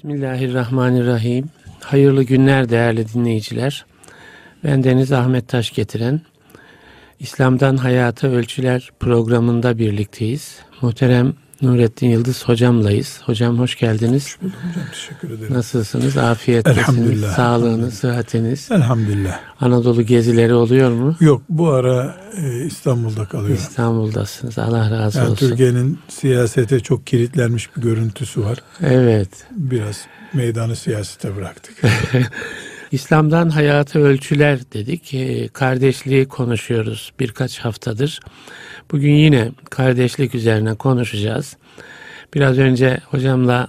Bismillahirrahmanirrahim. Hayırlı günler değerli dinleyiciler. Ben Deniz Ahmet Taş getiren İslam'dan Hayata Ölçüler programında birlikteyiz. Muhterem Nurettin Yıldız hocamlayız. Hocam hoş geldiniz. Hoş bulduk hocam. Teşekkür ederim. Nasılsınız? Afiyettesiniz. Elhamdülillah. Sağlığınız, sıhhatiniz. Elhamdülillah. Anadolu gezileri oluyor mu? Yok bu ara e, İstanbul'da kalıyorum. İstanbul'dasınız. Allah razı yani olsun. Türkiye'nin siyasete çok kilitlenmiş bir görüntüsü var. Evet. Biraz meydanı siyasete bıraktık. İslam'dan hayata ölçüler dedik. E, kardeşliği konuşuyoruz birkaç haftadır. Bugün yine kardeşlik üzerine konuşacağız. Biraz önce hocamla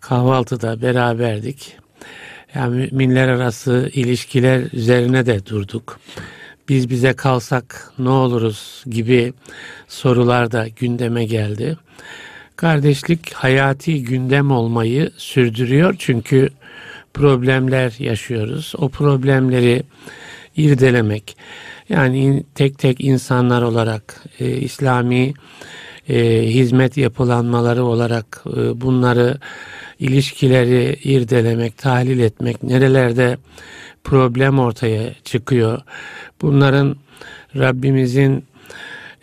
kahvaltıda beraberdik. Yani müminler arası ilişkiler üzerine de durduk. Biz bize kalsak ne oluruz gibi sorular da gündeme geldi. Kardeşlik hayati gündem olmayı sürdürüyor çünkü problemler yaşıyoruz. O problemleri irdelemek, yani tek tek insanlar olarak e, İslami e, hizmet yapılanmaları olarak e, bunları ilişkileri irdelemek, tahlil etmek, nerelerde problem ortaya çıkıyor. Bunların Rabbimizin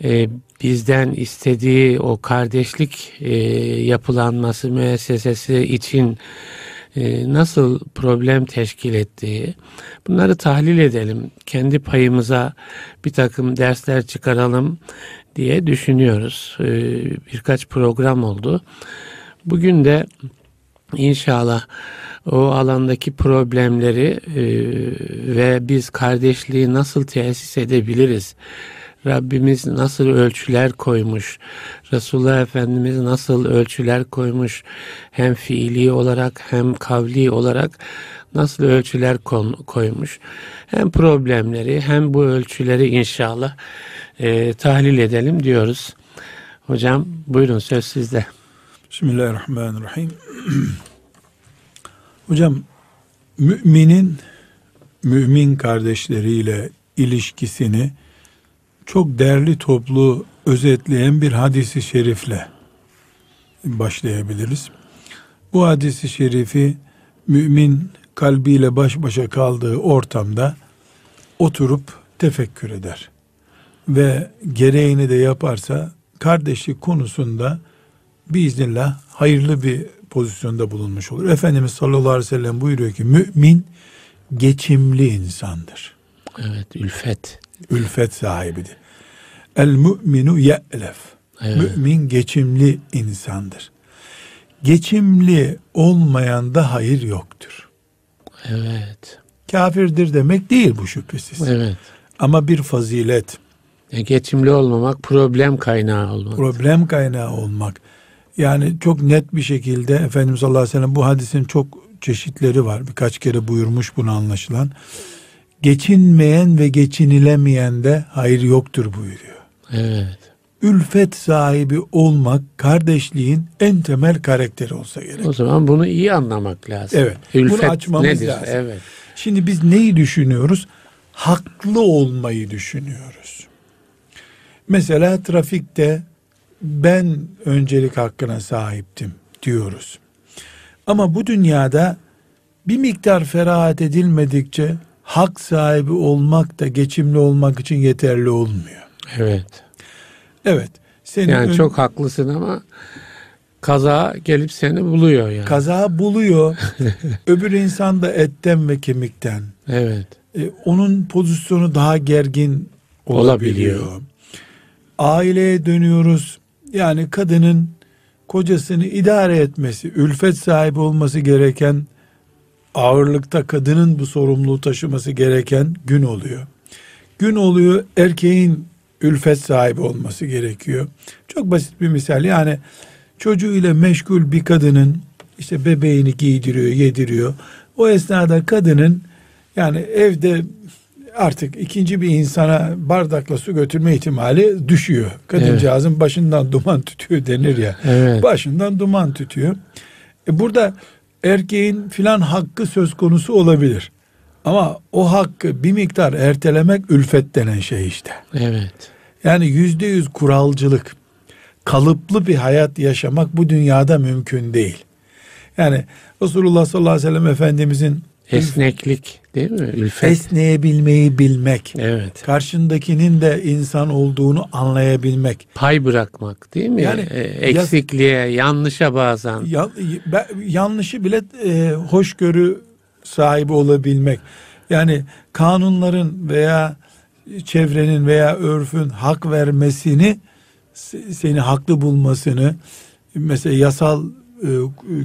e, bizden istediği o kardeşlik e, yapılanması müessesesi için e, nasıl problem teşkil ettiği bunları tahlil edelim. Kendi payımıza bir takım dersler çıkaralım diye düşünüyoruz. E, birkaç program oldu. Bugün de inşallah o alandaki problemleri e, ve biz kardeşliği nasıl tesis edebiliriz? Rabbimiz nasıl ölçüler koymuş, Resulullah Efendimiz nasıl ölçüler koymuş, hem fiili olarak hem kavli olarak nasıl ölçüler koymuş. Hem problemleri hem bu ölçüleri inşallah e, tahlil edelim diyoruz. Hocam buyurun söz sizde. Bismillahirrahmanirrahim. Hocam müminin mümin kardeşleriyle ilişkisini çok değerli toplu özetleyen bir hadisi şerifle başlayabiliriz. Bu hadisi şerifi mümin kalbiyle baş başa kaldığı ortamda oturup tefekkür eder. Ve gereğini de yaparsa kardeşlik konusunda biiznillah hayırlı bir pozisyonda bulunmuş olur. Efendimiz sallallahu aleyhi ve sellem buyuruyor ki mümin geçimli insandır. Evet ülfet. Ülfet sahibidir. El müminu ye'lef. Evet. Mümin geçimli insandır. Geçimli olmayan da hayır yoktur. Evet. Kafirdir demek değil bu şüphesiz. Evet. Ama bir fazilet. E, geçimli olmamak problem kaynağı olmak. Problem kaynağı olmak. Yani çok net bir şekilde Efendimiz sallallahu aleyhi ve sellem bu hadisin çok çeşitleri var. Birkaç kere buyurmuş bunu anlaşılan. Geçinmeyen ve geçinilemeyen de hayır yoktur buyuruyor. Evet. Ülfet sahibi olmak kardeşliğin en temel karakteri olsa gerek. O zaman bunu iyi anlamak lazım. Evet. Ülfet bunu açmamız nedir? lazım. Evet. Şimdi biz neyi düşünüyoruz? Haklı olmayı düşünüyoruz. Mesela trafikte ben öncelik hakkına sahiptim diyoruz. Ama bu dünyada bir miktar ferahat edilmedikçe hak sahibi olmak da geçimli olmak için yeterli olmuyor. Evet. Evet. Senin yani ön... çok haklısın ama kaza gelip seni buluyor yani. Kaza buluyor. Öbür insan da etten ve kemikten. Evet. Ee, onun pozisyonu daha gergin olabiliyor. olabiliyor. Aileye dönüyoruz. Yani kadının kocasını idare etmesi, ülfet sahibi olması gereken ağırlıkta kadının bu sorumluluğu taşıması gereken gün oluyor. Gün oluyor erkeğin ülfet sahibi olması gerekiyor. Çok basit bir misal yani çocuğuyla meşgul bir kadının işte bebeğini giydiriyor, yediriyor. O esnada kadının yani evde artık ikinci bir insana bardakla su götürme ihtimali düşüyor. Kadıncağızın evet. başından duman tütüyor denir ya. Evet. Başından duman tütüyor. E burada erkeğin filan hakkı söz konusu olabilir. Ama o hakkı bir miktar ertelemek ülfet denen şey işte. Evet. Yani yüzde yüz kuralcılık, kalıplı bir hayat yaşamak bu dünyada mümkün değil. Yani Resulullah sallallahu aleyhi ve sellem Efendimizin esneklik değil mi? Ülfet. Esneyebilmeyi bilmek. Evet. Karşındakinin de insan olduğunu anlayabilmek. Pay bırakmak değil mi? Yani e, eksikliğe, yanlışa bazen. Ya, ben, yanlışı bile e, hoşgörü sahibi olabilmek. Yani kanunların veya çevrenin veya örfün hak vermesini seni haklı bulmasını mesela yasal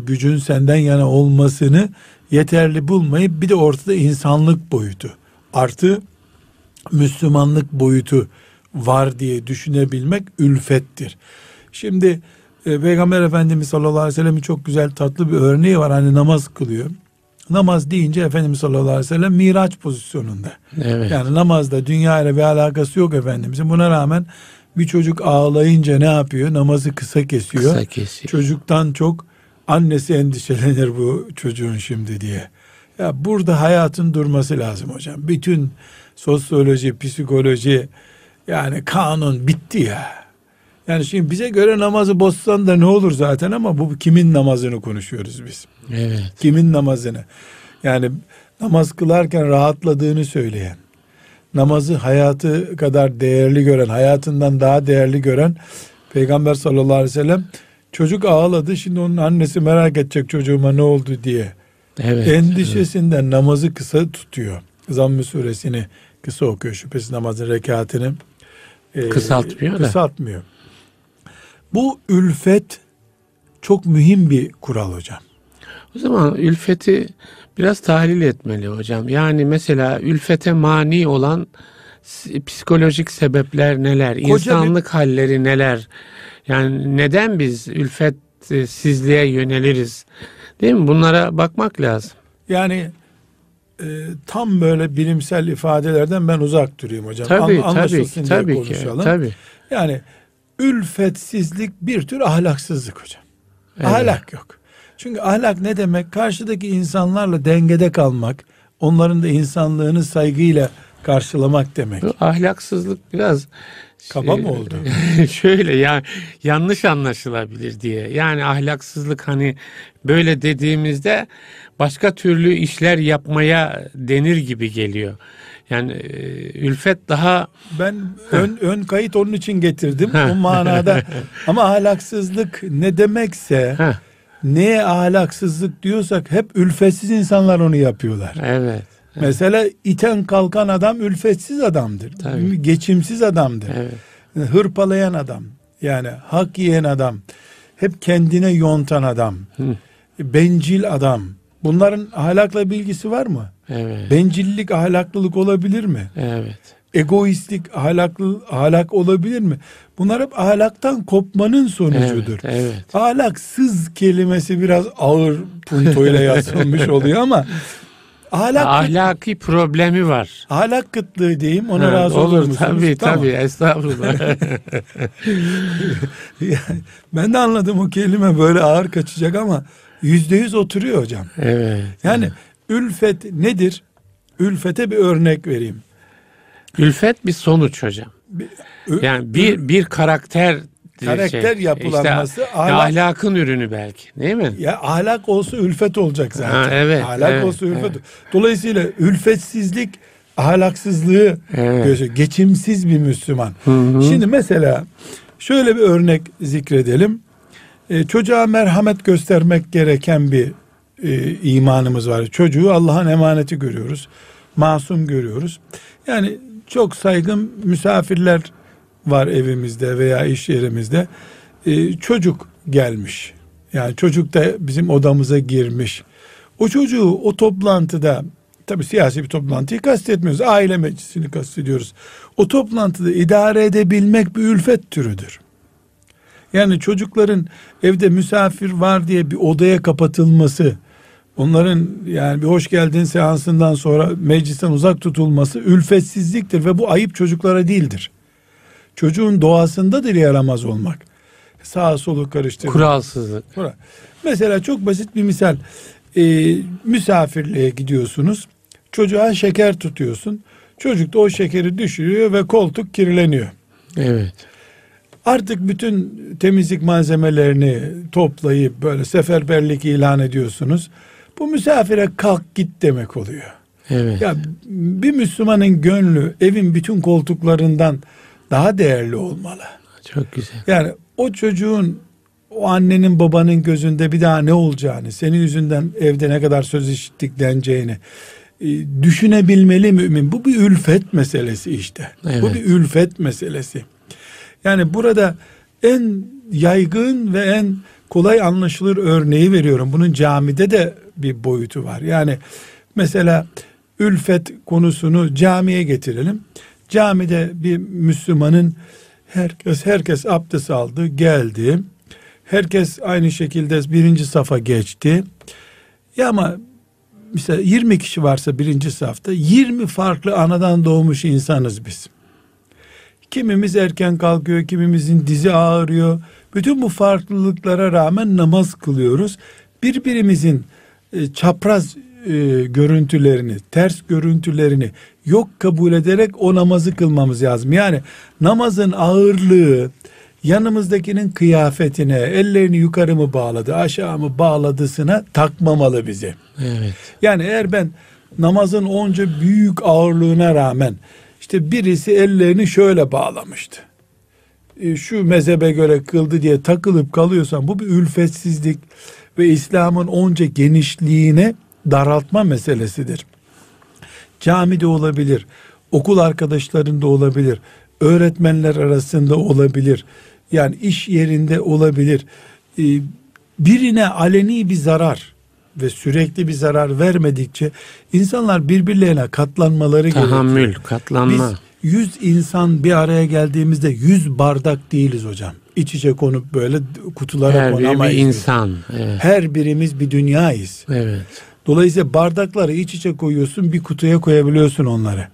gücün senden yana olmasını yeterli bulmayıp bir de ortada insanlık boyutu artı Müslümanlık boyutu var diye düşünebilmek ülfettir. Şimdi e, Peygamber Efendimiz sallallahu aleyhi ve sellem'in çok güzel tatlı bir örneği var. Hani namaz kılıyor. Namaz deyince Efendimiz sallallahu aleyhi ve sellem miraç pozisyonunda. Evet. Yani namazda dünya ile bir alakası yok Efendimizin. Buna rağmen bir çocuk ağlayınca ne yapıyor? Namazı kısa kesiyor. Kısa kesiyor. Çocuktan çok annesi endişelenir bu çocuğun şimdi diye. Ya burada hayatın durması lazım hocam. Bütün sosyoloji, psikoloji yani kanun bitti ya. Yani şimdi bize göre namazı bozsan da ne olur zaten ama bu kimin namazını konuşuyoruz biz. Evet. Kimin namazını? Yani namaz kılarken rahatladığını söyleyen, namazı hayatı kadar değerli gören, hayatından daha değerli gören Peygamber sallallahu aleyhi ve sellem çocuk ağladı şimdi onun annesi merak edecek çocuğuma ne oldu diye. Evet. Endişesinden evet. namazı kısa tutuyor. Zamm-ı suresini kısa okuyor şüphesiz namazın rekatını. E, kısaltmıyor da. Kısaltmıyor. Bu ülfet çok mühim bir kural hocam. O zaman ülfeti biraz tahlil etmeli hocam. Yani mesela ülfete mani olan psikolojik sebepler neler? Koca insanlık bir... halleri neler? Yani neden biz ülfetsizliğe yöneliriz? Değil mi? Bunlara bakmak lazım. Yani e, tam böyle bilimsel ifadelerden ben uzak durayım hocam. Tabii, An, tabii, ki, tabii konuşalım. Ki, tabii. Yani ülfetsizlik bir tür ahlaksızlık hocam. Evet. Ahlak yok. Çünkü ahlak ne demek? Karşıdaki insanlarla dengede kalmak, onların da insanlığını saygıyla karşılamak demek. Bu ahlaksızlık biraz kaba mı oldu? şöyle ya yanlış anlaşılabilir diye. Yani ahlaksızlık hani böyle dediğimizde başka türlü işler yapmaya denir gibi geliyor. Yani e, ülfet daha ben ön ön kayıt onun için getirdim o manada. Ama ahlaksızlık ne demekse neye ahlaksızlık diyorsak hep ülfetsiz insanlar onu yapıyorlar. Evet. Mesela iten kalkan adam ülfetsiz adamdır. Tabii. Geçimsiz adamdır. Evet. Hırpalayan adam. Yani hak yiyen adam. Hep kendine yontan adam. Hı. Bencil adam. Bunların ahlakla bilgisi var mı? Evet. Bencillik ahlaklılık olabilir mi? Evet. Egoistlik ahlaklı ahlak olabilir mi? Bunlar hep ahlaktan kopmanın sonucudur. Evet, evet. Ahlaksız kelimesi biraz ağır puntoyla yazılmış oluyor ama ahlak ahlaki problemi var. Ahlak kıtlığı diyeyim ona ha, razı olur, olur musunuz? Tabii tamam. tabii estağfurullah. ben de anladım o kelime böyle ağır kaçacak ama yüzde yüz oturuyor hocam. Evet. Yani ülfet nedir? Ülfete bir örnek vereyim. Ülfet bir sonuç hocam. Yani bir bir karakter karakter şey, yapılanması işte, ahlak, ahlakın ürünü belki değil mi? Ya ahlak olsa ülfet olacak zaten. Ha, evet. Ahlak evet, olsa ülfet. Evet. Dolayısıyla ülfetsizlik ahlaksızlığı evet. geçimsiz bir Müslüman. Hı hı. Şimdi mesela şöyle bir örnek zikredelim. Ee, çocuğa merhamet göstermek gereken bir e, imanımız var. Çocuğu Allah'ın emaneti görüyoruz. Masum görüyoruz. Yani çok saygın misafirler var evimizde veya iş yerimizde. Ee, çocuk gelmiş. Yani çocuk da bizim odamıza girmiş. O çocuğu o toplantıda tabi siyasi bir toplantıyı kastetmiyoruz. Aile meclisini kastediyoruz. O toplantıda idare edebilmek bir ülfet türüdür. Yani çocukların evde misafir var diye bir odaya kapatılması, onların yani bir hoş geldin seansından sonra meclisten uzak tutulması ülfetsizliktir ve bu ayıp çocuklara değildir. Çocuğun doğasındadır yaramaz olmak. Sağa solu karıştırmak. Kuralsızlık. Mesela çok basit bir misal. Ee, misafirliğe gidiyorsunuz. Çocuğa şeker tutuyorsun. Çocuk da o şekeri düşürüyor ve koltuk kirleniyor. Evet. Artık bütün temizlik malzemelerini toplayıp böyle seferberlik ilan ediyorsunuz. Bu misafire kalk git demek oluyor. Evet. Ya bir Müslümanın gönlü evin bütün koltuklarından daha değerli olmalı. Çok güzel. Yani o çocuğun o annenin babanın gözünde bir daha ne olacağını, senin yüzünden evde ne kadar söz işittik deneceğini e, düşünebilmeli mümin. Bu bir ülfet meselesi işte. Evet. Bu bir ülfet meselesi. Yani burada en yaygın ve en kolay anlaşılır örneği veriyorum. Bunun camide de bir boyutu var. Yani mesela ülfet konusunu camiye getirelim. Camide bir Müslümanın herkes herkes abdest aldı, geldi. Herkes aynı şekilde birinci safa geçti. Ya ama mesela 20 kişi varsa birinci safta 20 farklı anadan doğmuş insanız biz. Kimimiz erken kalkıyor, kimimizin dizi ağrıyor. Bütün bu farklılıklara rağmen namaz kılıyoruz. Birbirimizin e, çapraz e, görüntülerini, ters görüntülerini yok kabul ederek o namazı kılmamız lazım. Yani namazın ağırlığı yanımızdakinin kıyafetine, ellerini yukarı mı bağladı, aşağı mı bağladısına takmamalı bizi. Evet. Yani eğer ben namazın onca büyük ağırlığına rağmen işte birisi ellerini şöyle bağlamıştı. E, Şu mezhebe göre kıldı diye takılıp kalıyorsan bu bir ülfetsizlik ve İslam'ın onca genişliğine daraltma meselesidir. Camide olabilir, okul arkadaşlarında olabilir, öğretmenler arasında olabilir, yani iş yerinde olabilir. E, Birine aleni bir zarar ve sürekli bir zarar vermedikçe insanlar birbirlerine katlanmaları Tahammül, gerekiyor. katlanma. Biz yüz insan bir araya geldiğimizde yüz bardak değiliz hocam. İç içe konup böyle kutulara Her biri bir konamayız. biz. insan. Evet. Her birimiz bir dünyayız. Evet. Dolayısıyla bardakları iç içe koyuyorsun bir kutuya koyabiliyorsun onları.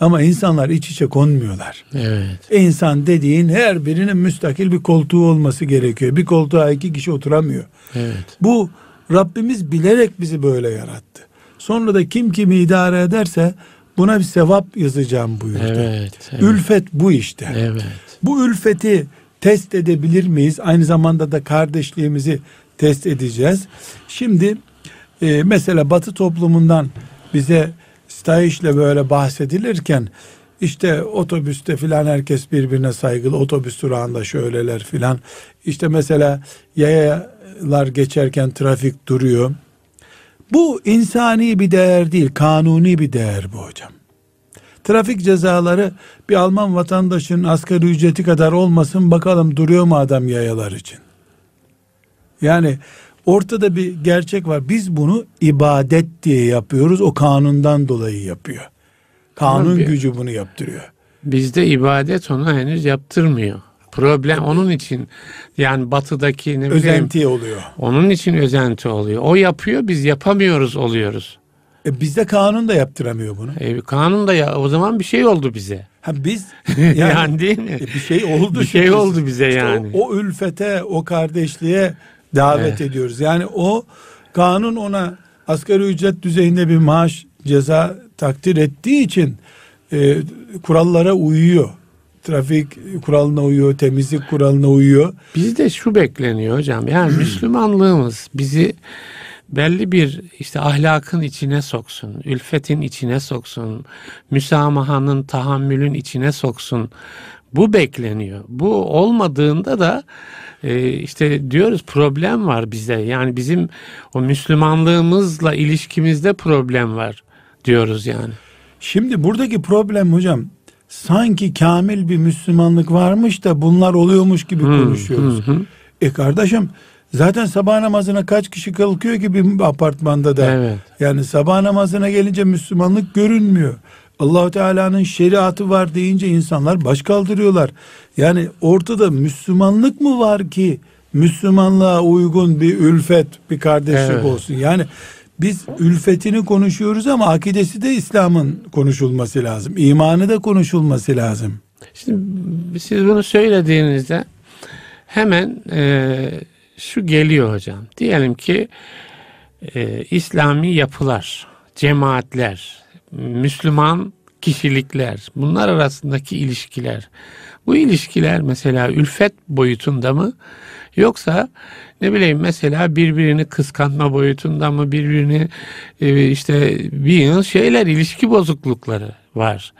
Ama insanlar iç içe konmuyorlar. Evet. İnsan dediğin her birinin müstakil bir koltuğu olması gerekiyor. Bir koltuğa iki kişi oturamıyor. Evet. Bu Rabbimiz bilerek bizi böyle yarattı. Sonra da kim kimi idare ederse buna bir sevap yazacağım buyurdu. Evet. Evet. Ülfet bu işte. Evet. Bu ülfeti test edebilir miyiz? Aynı zamanda da kardeşliğimizi test edeceğiz. Şimdi e, mesela Batı toplumundan bize stayişle böyle bahsedilirken işte otobüste filan herkes birbirine saygılı otobüs durağında şöyleler filan işte mesela yayalar geçerken trafik duruyor bu insani bir değer değil kanuni bir değer bu hocam trafik cezaları bir Alman vatandaşının asgari ücreti kadar olmasın bakalım duruyor mu adam yayalar için yani ortada bir gerçek var. Biz bunu ibadet diye yapıyoruz. O kanundan dolayı yapıyor. Kanun Ama bir- gücü bunu yaptırıyor. Bizde ibadet onu henüz yaptırmıyor. Problem onun için yani batıdaki ne bileyim Özenti oluyor. onun için özenti oluyor. O yapıyor biz yapamıyoruz oluyoruz. E bizde kanun da yaptıramıyor bunu. E, kanun da ya o zaman bir şey oldu bize. Ha biz Yani, yani, değil mi? e, bir şey oldu. Bir şey oldu bize İşte yani. O, o ülfete, o kardeşliğe davet Evet. ediyoruz. Yani o kanun ona asgari ücret düzeyinde bir maaş ceza takdir ettiği için e, kurallara uyuyor. Trafik kuralına uyuyor, temizlik kuralına uyuyor. Bizde şu bekleniyor hocam. Yani Müslümanlığımız bizi belli bir işte ahlakın içine soksun, ülfetin içine soksun, müsamahanın, tahammülün içine soksun. Bu bekleniyor. Bu olmadığında da e, işte diyoruz problem var bizde. Yani bizim o Müslümanlığımızla ilişkimizde problem var diyoruz yani. Şimdi buradaki problem hocam sanki kamil bir Müslümanlık varmış da bunlar oluyormuş gibi konuşuyoruz. hı hı. E kardeşim zaten sabah namazına kaç kişi kalkıyor ki bir apartmanda da. Evet. Yani sabah namazına gelince Müslümanlık görünmüyor. Allahu Teala'nın şeriatı var deyince insanlar baş kaldırıyorlar. Yani ortada Müslümanlık mı var ki Müslümanlığa uygun bir ülfet, bir kardeşlik Evet. olsun? Yani biz ülfetini konuşuyoruz ama akidesi de İslam'ın konuşulması lazım. İmanı da konuşulması lazım. Şimdi siz bunu söylediğinizde hemen e, şu geliyor hocam. Diyelim ki e, İslami yapılar, cemaatler, Müslüman kişilikler, bunlar arasındaki ilişkiler. Bu ilişkiler mesela ülfet boyutunda mı yoksa ne bileyim mesela birbirini kıskanma boyutunda mı birbirini e, işte bir şeyler ilişki bozuklukları var.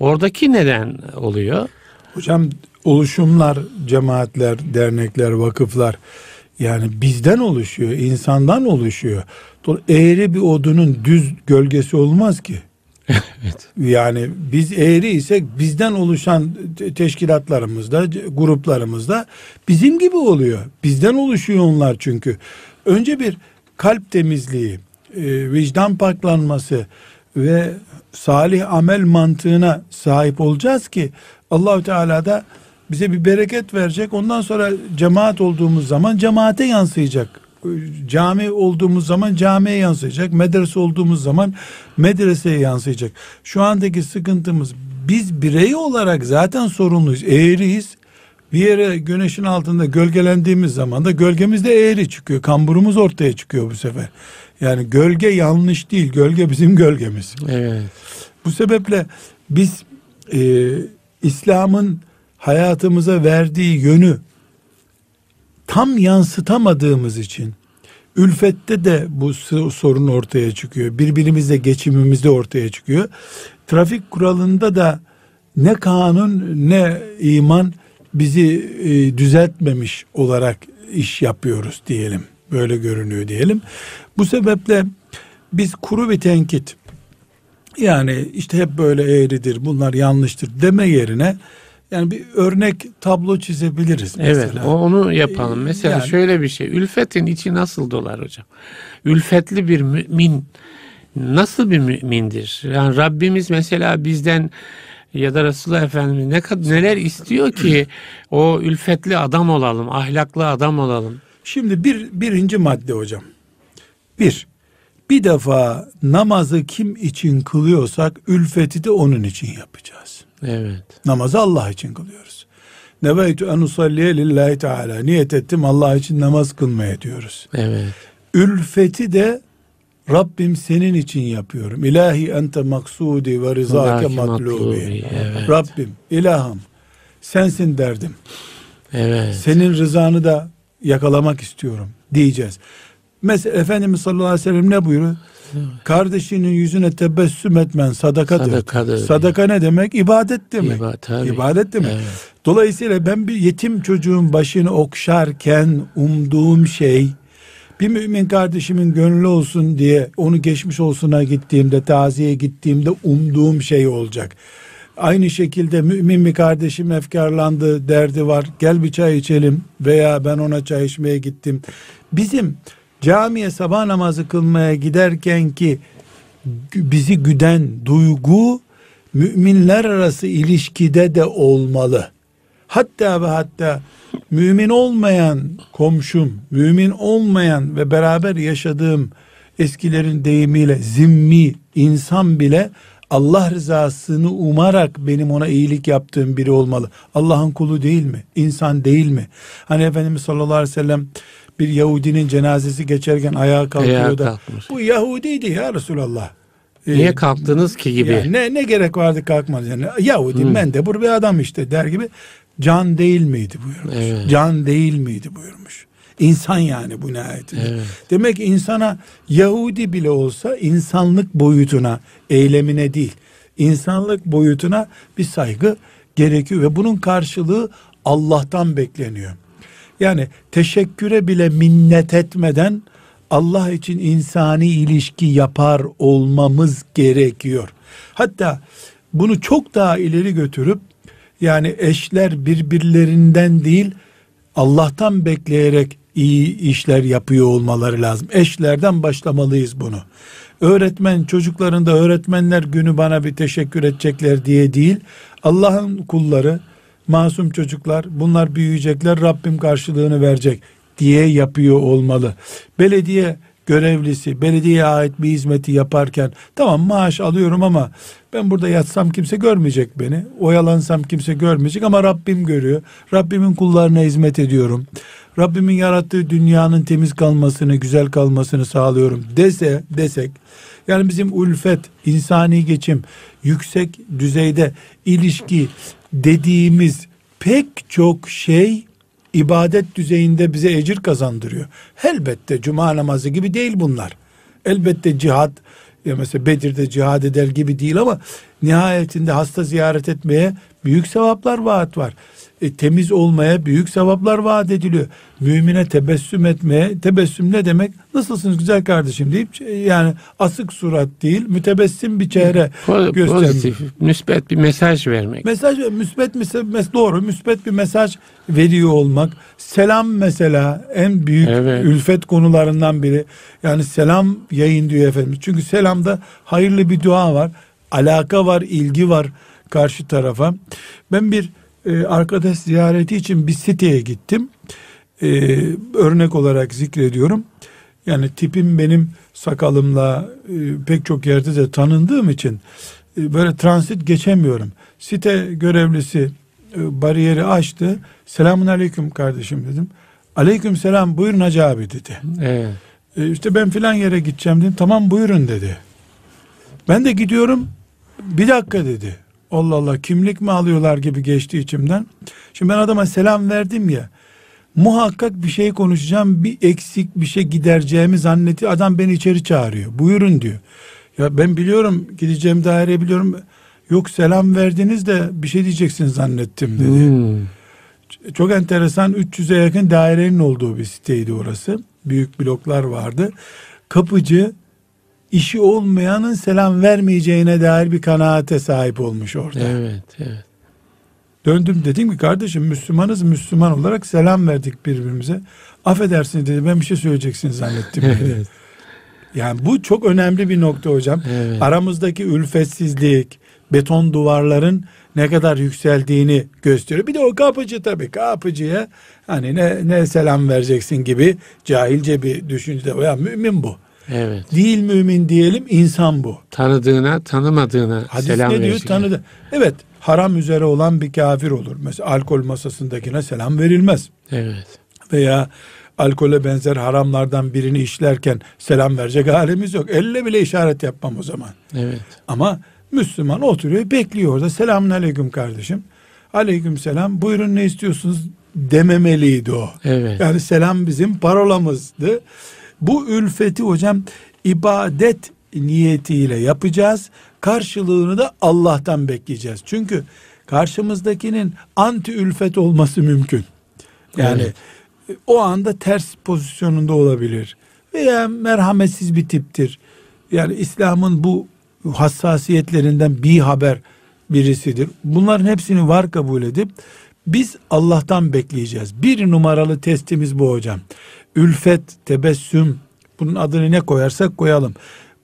Oradaki neden oluyor? Hocam oluşumlar, cemaatler, dernekler, vakıflar yani bizden oluşuyor, insandan oluşuyor. Eğri bir odunun düz gölgesi olmaz ki. evet. Yani biz eğri isek bizden oluşan teşkilatlarımızda, gruplarımızda bizim gibi oluyor. Bizden oluşuyor onlar çünkü. Önce bir kalp temizliği, e, vicdan paklanması ve salih amel mantığına sahip olacağız ki Allahü Teala da bize bir bereket verecek. Ondan sonra cemaat olduğumuz zaman cemaate yansıyacak. Cami olduğumuz zaman camiye yansıyacak. Medrese olduğumuz zaman medreseye yansıyacak. Şu andaki sıkıntımız biz birey olarak zaten sorumluyuz. Eğriyiz. Bir yere güneşin altında gölgelendiğimiz zaman da gölgemiz de eğri çıkıyor. Kamburumuz ortaya çıkıyor bu sefer. Yani gölge yanlış değil. Gölge bizim gölgemiz. Evet. Bu sebeple biz e, İslam'ın hayatımıza verdiği yönü tam yansıtamadığımız için ülfette de bu sorun ortaya çıkıyor. Birbirimizle geçimimizde ortaya çıkıyor. Trafik kuralında da ne kanun ne iman bizi e, düzeltmemiş olarak iş yapıyoruz diyelim. Böyle görünüyor diyelim. Bu sebeple biz kuru bir tenkit yani işte hep böyle eğridir bunlar yanlıştır deme yerine yani bir örnek tablo çizebiliriz mesela. Evet onu yapalım. Mesela yani, şöyle bir şey. Ülfetin içi nasıl dolar hocam? Ülfetli bir mümin nasıl bir mümindir? Yani Rabbimiz mesela bizden ya da Resulullah Efendimiz ne kadar neler istiyor ki o ülfetli adam olalım, ahlaklı adam olalım. Şimdi bir birinci madde hocam. Bir, bir defa namazı kim için kılıyorsak ülfeti de onun için yapacağız. Evet. Namazı Allah için kılıyoruz. Neveytü en usalliye lillahi teala. Niyet ettim Allah için namaz kılmaya diyoruz. Evet. Ülfeti de Rabbim senin için yapıyorum. İlahi ente maksudi ve rızake matlubi. Evet. Rabbim, ilahım sensin derdim. Evet. Senin rızanı da yakalamak istiyorum diyeceğiz. Mesela Efendimiz sallallahu aleyhi ve sellem ne buyuruyor? Kardeşinin yüzüne tebessüm etmen sadakadır. Sadakadır. Sadaka ne demek? İbadet demek. İba, İbadet demek. Evet. Dolayısıyla ben bir yetim çocuğun başını okşarken umduğum şey bir mümin kardeşimin gönlü olsun diye onu geçmiş olsuna gittiğimde, taziye gittiğimde umduğum şey olacak. Aynı şekilde mümin bir kardeşim efkarlandı, derdi var. Gel bir çay içelim veya ben ona çay içmeye gittim. Bizim camiye sabah namazı kılmaya giderken ki bizi güden duygu müminler arası ilişkide de olmalı. Hatta ve hatta mümin olmayan komşum, mümin olmayan ve beraber yaşadığım eskilerin deyimiyle zimmi insan bile Allah rızasını umarak benim ona iyilik yaptığım biri olmalı. Allah'ın kulu değil mi? İnsan değil mi? Hani Efendimiz sallallahu aleyhi ve sellem bir Yahudinin cenazesi geçerken ayağa kalkıyor da bu Yahudiydi ya Resulallah. Ee, Niye kalktınız ki gibi? Yani ne, ne gerek vardı kalkmaz yani. Yahudi hmm. mendebur bir adam işte der gibi. Can değil miydi buyurmuş. Evet. Can değil miydi buyurmuş. İnsan yani bu nihayetinde. Evet. Demek ki insana Yahudi bile olsa insanlık boyutuna, eylemine değil, insanlık boyutuna bir saygı gerekiyor ve bunun karşılığı Allah'tan bekleniyor. Yani teşekküre bile minnet etmeden Allah için insani ilişki yapar olmamız gerekiyor. Hatta bunu çok daha ileri götürüp yani eşler birbirlerinden değil Allah'tan bekleyerek iyi işler yapıyor olmaları lazım. Eşlerden başlamalıyız bunu. Öğretmen çocuklarında öğretmenler günü bana bir teşekkür edecekler diye değil. Allah'ın kulları masum çocuklar bunlar büyüyecekler Rabbim karşılığını verecek diye yapıyor olmalı. Belediye görevlisi belediyeye ait bir hizmeti yaparken tamam maaş alıyorum ama ben burada yatsam kimse görmeyecek beni. Oyalansam kimse görmeyecek ama Rabbim görüyor. Rabbimin kullarına hizmet ediyorum. Rabbimin yarattığı dünyanın temiz kalmasını, güzel kalmasını sağlıyorum dese desek yani bizim ulfet, insani geçim, yüksek düzeyde ilişki dediğimiz pek çok şey ibadet düzeyinde bize ecir kazandırıyor. Elbette cuma namazı gibi değil bunlar. Elbette cihat ya mesela Bedir'de cihad eder gibi değil ama nihayetinde hasta ziyaret etmeye büyük sevaplar vaat var e, temiz olmaya büyük sevaplar vaat ediliyor. Mümine tebessüm etmeye, tebessüm ne demek? Nasılsınız güzel kardeşim deyip e, yani asık surat değil, mütebessim bir çehre göstermek. Pozitif, müsbet bir mesaj vermek. Mesaj, müsbet, mes doğru, müsbet bir mesaj veriyor olmak. Selam mesela en büyük evet. ülfet konularından biri. Yani selam yayın diyor Efendimiz. Çünkü selamda hayırlı bir dua var, alaka var, ilgi var karşı tarafa. Ben bir e, arkadaş ziyareti için bir siteye gittim. E, örnek olarak zikrediyorum. Yani tipim benim sakalımla e, pek çok yerde de tanındığım için e, böyle transit geçemiyorum. Site görevlisi e, bariyeri açtı. Selamun aleyküm kardeşim dedim. Aleyküm selam buyurun hacı abi dedi. Evet. E, işte ben filan yere gideceğim dedim. Tamam buyurun dedi. Ben de gidiyorum. Bir dakika dedi. Allah Allah kimlik mi alıyorlar gibi geçti içimden. Şimdi ben adama selam verdim ya. Muhakkak bir şey konuşacağım, bir eksik bir şey gidereceğimi zannetti. Adam beni içeri çağırıyor. Buyurun diyor. Ya ben biliyorum gideceğim daire biliyorum. Yok selam verdiniz de bir şey diyeceksiniz zannettim dedi. Hmm. Çok enteresan 300'e yakın dairenin olduğu bir siteydi orası. Büyük bloklar vardı. Kapıcı işi olmayanın selam vermeyeceğine dair bir kanaate sahip olmuş orada. Evet, evet. Döndüm dedim ki kardeşim Müslümanız Müslüman olarak selam verdik birbirimize. Affedersiniz dedi ben bir şey söyleyeceksin zannettim dedi. evet. Yani bu çok önemli bir nokta hocam. Evet. Aramızdaki ülfetsizlik, beton duvarların ne kadar yükseldiğini gösteriyor. Bir de o kapıcı tabii kapıcıya hani ne, ne selam vereceksin gibi cahilce bir düşünce de. Ya mümin bu. Evet. Değil mümin diyelim insan bu. Tanıdığına tanımadığına Hadis selam ne diyor tanıdı. Evet haram üzere olan bir kafir olur. Mesela alkol masasındakine selam verilmez. Evet. Veya alkole benzer haramlardan birini işlerken selam verecek halimiz yok. Elle bile işaret yapmam o zaman. Evet. Ama Müslüman oturuyor bekliyor orada. Selamun aleyküm kardeşim. Aleyküm selam. Buyurun ne istiyorsunuz dememeliydi o. Evet. Yani selam bizim parolamızdı. Bu ülfeti hocam ibadet niyetiyle yapacağız. Karşılığını da Allah'tan bekleyeceğiz. Çünkü karşımızdakinin anti ülfet olması mümkün. Yani evet. o anda ters pozisyonunda olabilir. Veya merhametsiz bir tiptir. Yani İslam'ın bu hassasiyetlerinden bir haber birisidir. Bunların hepsini var kabul edip biz Allah'tan bekleyeceğiz. Bir numaralı testimiz bu hocam ülfet, tebessüm bunun adını ne koyarsak koyalım.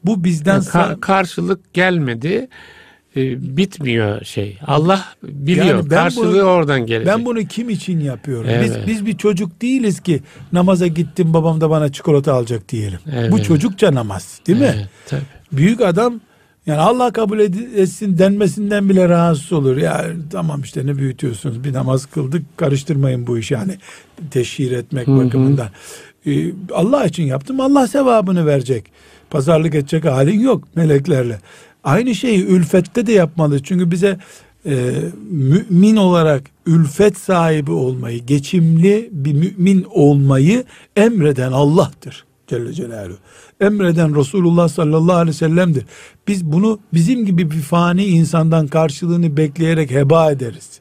Bu bizden Ka- karşılık gelmedi. E, bitmiyor şey. Allah biliyor. Yani ben karşılığı bunu, oradan gelecek. Ben bunu kim için yapıyorum? Evet. Biz biz bir çocuk değiliz ki namaza gittim babam da bana çikolata alacak diyelim. Evet. Bu çocukça namaz, değil mi? Evet, tabii. Büyük adam yani Allah kabul etsin denmesinden bile rahatsız olur. Ya tamam işte ne büyütüyorsunuz bir namaz kıldık karıştırmayın bu işi yani teşhir etmek Hı-hı. bakımından. Ee, Allah için yaptım Allah sevabını verecek. Pazarlık edecek halin yok meleklerle. Aynı şeyi ülfette de yapmalı. Çünkü bize e, mümin olarak ülfet sahibi olmayı, geçimli bir mümin olmayı emreden Allah'tır. Celle Celaluhu. Emreden Resulullah sallallahu aleyhi ve sellem'dir. Biz bunu bizim gibi bir fani insandan karşılığını bekleyerek heba ederiz.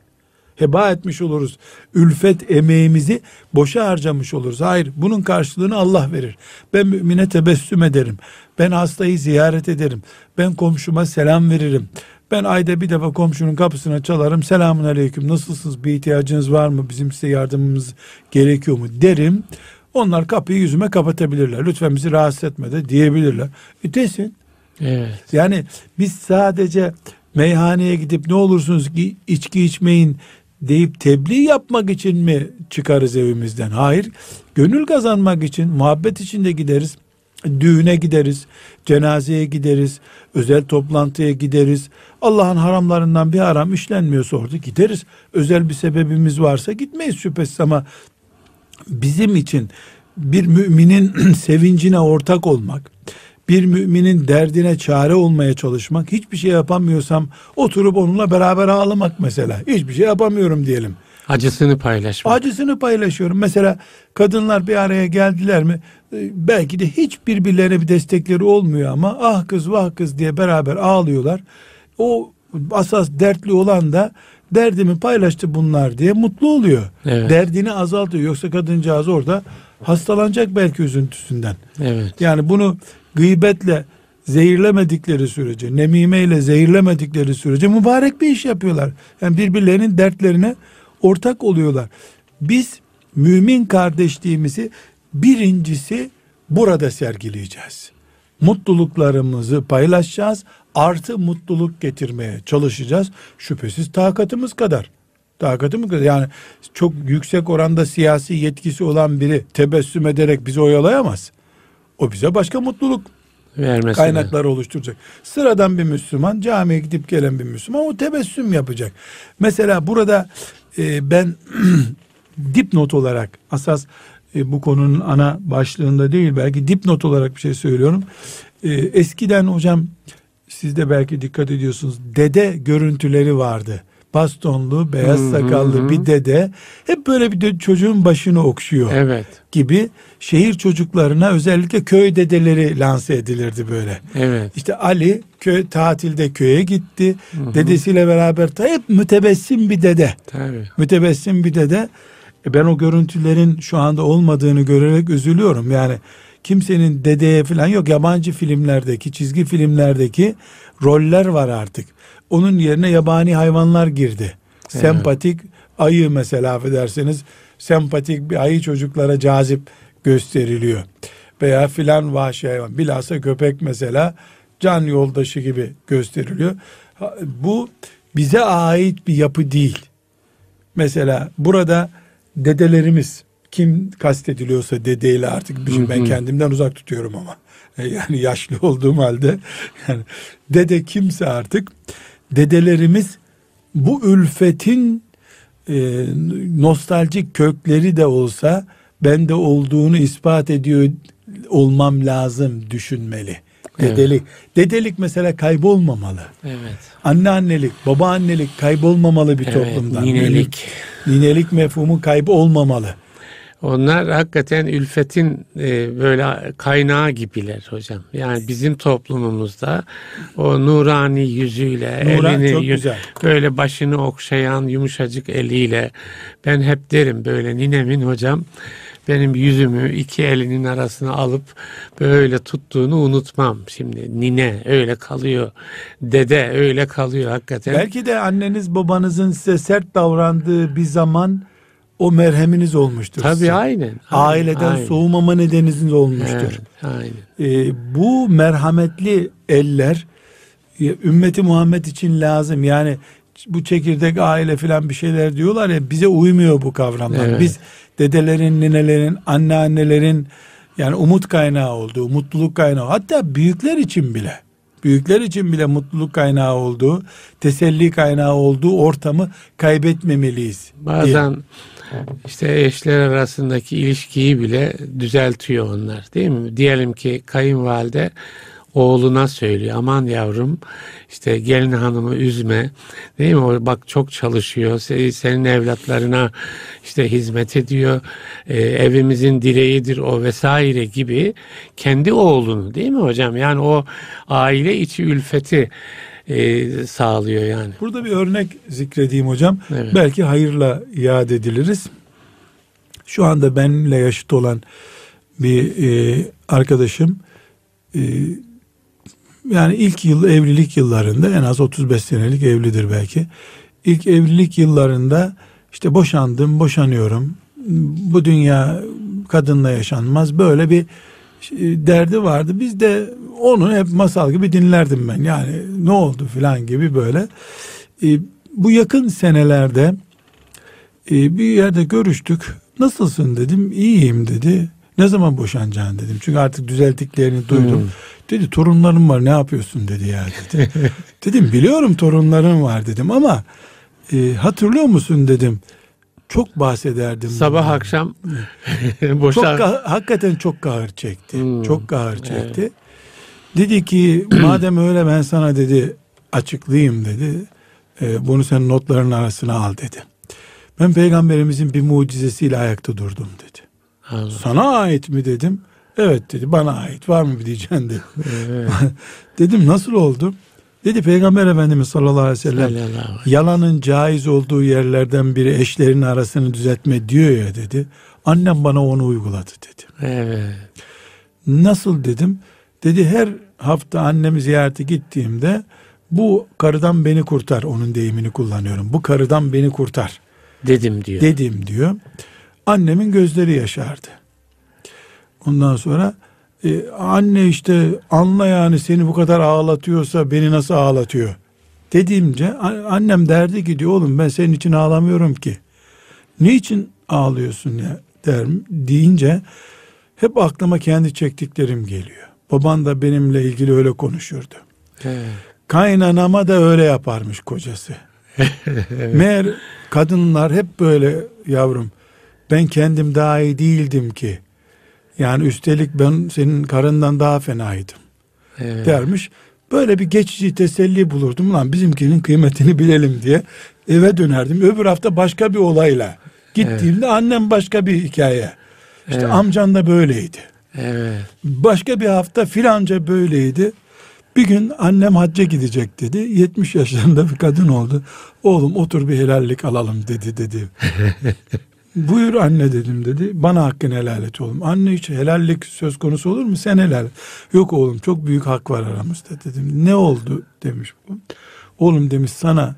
Heba etmiş oluruz. Ülfet emeğimizi boşa harcamış oluruz. Hayır bunun karşılığını Allah verir. Ben mümine tebessüm ederim. Ben hastayı ziyaret ederim. Ben komşuma selam veririm. Ben ayda bir defa komşunun kapısına çalarım. Selamun aleyküm nasılsınız bir ihtiyacınız var mı? Bizim size yardımımız gerekiyor mu derim. Onlar kapıyı yüzüme kapatabilirler. Lütfen bizi rahatsız etme de diyebilirler. Desin. Evet. Yani biz sadece meyhaneye gidip ne olursunuz ki içki içmeyin deyip tebliğ yapmak için mi çıkarız evimizden? Hayır. Gönül kazanmak için, muhabbet için de gideriz. Düğüne gideriz, cenazeye gideriz, özel toplantıya gideriz. Allah'ın haramlarından bir haram işlenmiyorsa orada gideriz. Özel bir sebebimiz varsa gitmeyiz şüphesiz ama bizim için bir müminin sevincine ortak olmak, bir müminin derdine çare olmaya çalışmak, hiçbir şey yapamıyorsam oturup onunla beraber ağlamak mesela. Hiçbir şey yapamıyorum diyelim. Acısını paylaşmak. Acısını paylaşıyorum. Mesela kadınlar bir araya geldiler mi e, belki de hiç birbirlerine bir destekleri olmuyor ama ah kız vah kız diye beraber ağlıyorlar. O asas dertli olan da derdimi paylaştı bunlar diye mutlu oluyor. Evet. Derdini azaltıyor. Yoksa kadıncağız orada hastalanacak belki üzüntüsünden. Evet. Yani bunu gıybetle zehirlemedikleri sürece, nemimeyle zehirlemedikleri sürece mübarek bir iş yapıyorlar. Yani birbirlerinin dertlerine ortak oluyorlar. Biz mümin kardeşliğimizi birincisi burada sergileyeceğiz. Mutluluklarımızı paylaşacağız. Artı mutluluk getirmeye çalışacağız. Şüphesiz takatımız kadar. Takatımız kadar. Yani çok yüksek oranda siyasi yetkisi olan biri tebessüm ederek bizi oyalayamaz. O bize başka mutluluk Vermesi kaynakları oluşturacak. Sıradan bir Müslüman, camiye gidip gelen bir Müslüman o tebessüm yapacak. Mesela burada e, ben dipnot olarak asas e, bu konunun ana başlığında değil belki dipnot olarak bir şey söylüyorum. E, eskiden hocam siz de belki dikkat ediyorsunuz dede görüntüleri vardı bastonlu, beyaz sakallı hı hı. bir dede hep böyle bir de çocuğun başını okşuyor. Evet. Gibi şehir çocuklarına özellikle köy dedeleri lanse edilirdi böyle. Evet. İşte Ali köy tatilde köye gitti. Hı hı. Dedesiyle beraber hep mütebessim bir dede. Tabii. Mütebessim bir dede. E ben o görüntülerin şu anda olmadığını görerek üzülüyorum. Yani kimsenin dedeye falan yok. Yabancı filmlerdeki, çizgi filmlerdeki roller var artık. Onun yerine yabani hayvanlar girdi. Evet. Sempatik ayı mesela affedersiniz. Sempatik bir ayı çocuklara cazip gösteriliyor. Veya filan vahşi hayvan. Bilhassa köpek mesela can yoldaşı gibi gösteriliyor. Bu bize ait bir yapı değil. Mesela burada dedelerimiz kim kastediliyorsa dedeyle artık şey ben kendimden uzak tutuyorum ama e, yani yaşlı olduğum halde yani dede kimse artık dedelerimiz bu ülfetin e, nostaljik kökleri de olsa bende olduğunu ispat ediyor olmam lazım düşünmeli. Dedelik. Evet. Dedelik mesela kaybolmamalı. Evet. Anneannelik, babaannelik kaybolmamalı bir evet, toplumdan. Ninelik. Ninelik mefhumu kaybolmamalı. Onlar hakikaten ülfetin e, böyle kaynağı gibiler hocam. Yani bizim toplumumuzda o nurani yüzüyle, Nuran, elini yüz, böyle başını okşayan yumuşacık eliyle ben hep derim böyle ninemin hocam benim yüzümü iki elinin arasına alıp böyle tuttuğunu unutmam. Şimdi nine öyle kalıyor. Dede öyle kalıyor hakikaten. Belki de anneniz babanızın size sert davrandığı bir zaman o merheminiz olmuştur. Tabii size. aynen. Aileden aynen. soğumama nedeniniz olmuştur. Evet, aynen. Ee, bu merhametli eller ümmeti Muhammed için lazım. Yani bu çekirdek aile filan bir şeyler diyorlar ya bize uymuyor bu kavramlar. Evet. Biz dedelerin, ninelerin, anneannelerin yani umut kaynağı olduğu, mutluluk kaynağı hatta büyükler için bile büyükler için bile mutluluk kaynağı olduğu, teselli kaynağı olduğu ortamı kaybetmemeliyiz. Bazen diye. İşte eşler arasındaki ilişkiyi bile düzeltiyor onlar değil mi? Diyelim ki kayınvalide oğluna söylüyor aman yavrum işte gelin hanımı üzme. Değil mi? O bak çok çalışıyor senin evlatlarına işte hizmet ediyor e, evimizin direğidir o vesaire gibi kendi oğlunu değil mi hocam? Yani o aile içi ülfeti e, sağlıyor yani. Burada bir örnek zikredeyim hocam. Evet. Belki hayırla iade ediliriz. Şu anda benimle yaşıt olan bir e, arkadaşım e, yani ilk yıl evlilik yıllarında en az 35 senelik evlidir belki. İlk evlilik yıllarında işte boşandım, boşanıyorum. Bu dünya kadınla yaşanmaz. Böyle bir derdi vardı. Biz de onu hep masal gibi dinlerdim ben. Yani ne oldu filan gibi böyle. E, bu yakın senelerde e, bir yerde görüştük. Nasılsın dedim. İyiyim dedi. Ne zaman boşanacaksın dedim. Çünkü artık düzelttiklerini duydum. Hmm. Dedi torunlarım var ne yapıyorsun dedi ya dedi. dedim biliyorum torunlarım var dedim ama e, hatırlıyor musun dedim. Çok bahsederdim. Sabah bundan. akşam boşa... Çok hakikaten çok kahır çekti. Hmm. Çok kahır çekti. Evet. Dedi ki madem öyle ben sana dedi açıklayayım dedi. E, bunu sen notların arasına al dedi. Ben peygamberimizin bir mucizesiyle ayakta durdum dedi. Allah. Sana ait mi dedim. Evet dedi bana ait var mı diyeceksin dedi. Evet. dedim nasıl oldu? Dedi Peygamber Efendimiz sallallahu aleyhi ve sellem yalanın caiz olduğu yerlerden biri eşlerin arasını düzeltme diyor ya dedi. Annem bana onu uyguladı dedi. Evet. Nasıl dedim? Dedi her hafta annemi ziyarete gittiğimde bu karıdan beni kurtar onun deyimini kullanıyorum. Bu karıdan beni kurtar. Dedim diyor. Dedim diyor. Annemin gözleri yaşardı. Ondan sonra e, anne işte anla yani seni bu kadar ağlatıyorsa beni nasıl ağlatıyor dediğimce annem derdi ki diyor oğlum ben senin için ağlamıyorum ki. Niçin ağlıyorsun ya der deyince hep aklıma kendi çektiklerim geliyor. Baban da benimle ilgili öyle konuşurdu. Evet. Kaynanama da öyle yaparmış kocası. evet. Meğer kadınlar hep böyle yavrum ben kendim daha iyi değildim ki. Yani üstelik ben senin karından daha fenaydım. Evet. Dermiş. Böyle bir geçici teselli bulurdum. Lan bizimkinin kıymetini bilelim diye eve dönerdim. Öbür hafta başka bir olayla gittiğimde evet. annem başka bir hikaye. İşte evet. amcan da böyleydi. Evet. Başka bir hafta filanca böyleydi. Bir gün annem hacca gidecek dedi. 70 yaşlarında bir kadın oldu. Oğlum otur bir helallik alalım dedi dedi. Buyur anne dedim dedi. Bana hakkını helal et oğlum. Anne hiç helallik söz konusu olur mu? Sen helal. Yok oğlum çok büyük hak var aramızda dedim. Ne oldu demiş bu. Oğlum demiş sana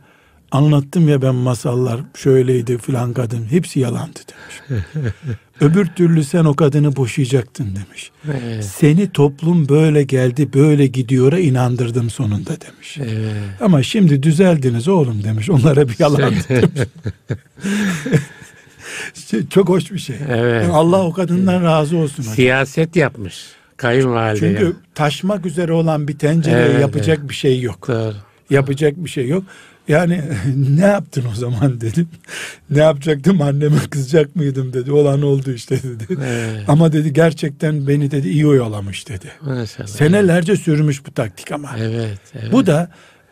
anlattım ya ben masallar şöyleydi filan kadın hepsi yalandı demiş. Öbür türlü sen o kadını boşayacaktın demiş. Evet. Seni toplum böyle geldi böyle gidiyora inandırdım sonunda demiş. Evet. Ama şimdi düzeldiniz oğlum demiş. Onlara bir yalan demiş. Çok hoş bir şey. Evet. Yani Allah o kadından razı olsun. Hocam. Siyaset yapmış. Kayınvalide. Çünkü ya. taşmak üzere olan bir tencereye evet, yapacak evet. bir şey yok. Doğru. Yapacak bir şey yok. Yani ne yaptın o zaman dedim. ne yapacaktım anneme kızacak mıydım dedi. Olan oldu işte dedi. Evet. Ama dedi gerçekten beni dedi iyi oyalamış dedi. Maşallah. Senelerce sürmüş bu taktik ama. Evet, evet. Bu da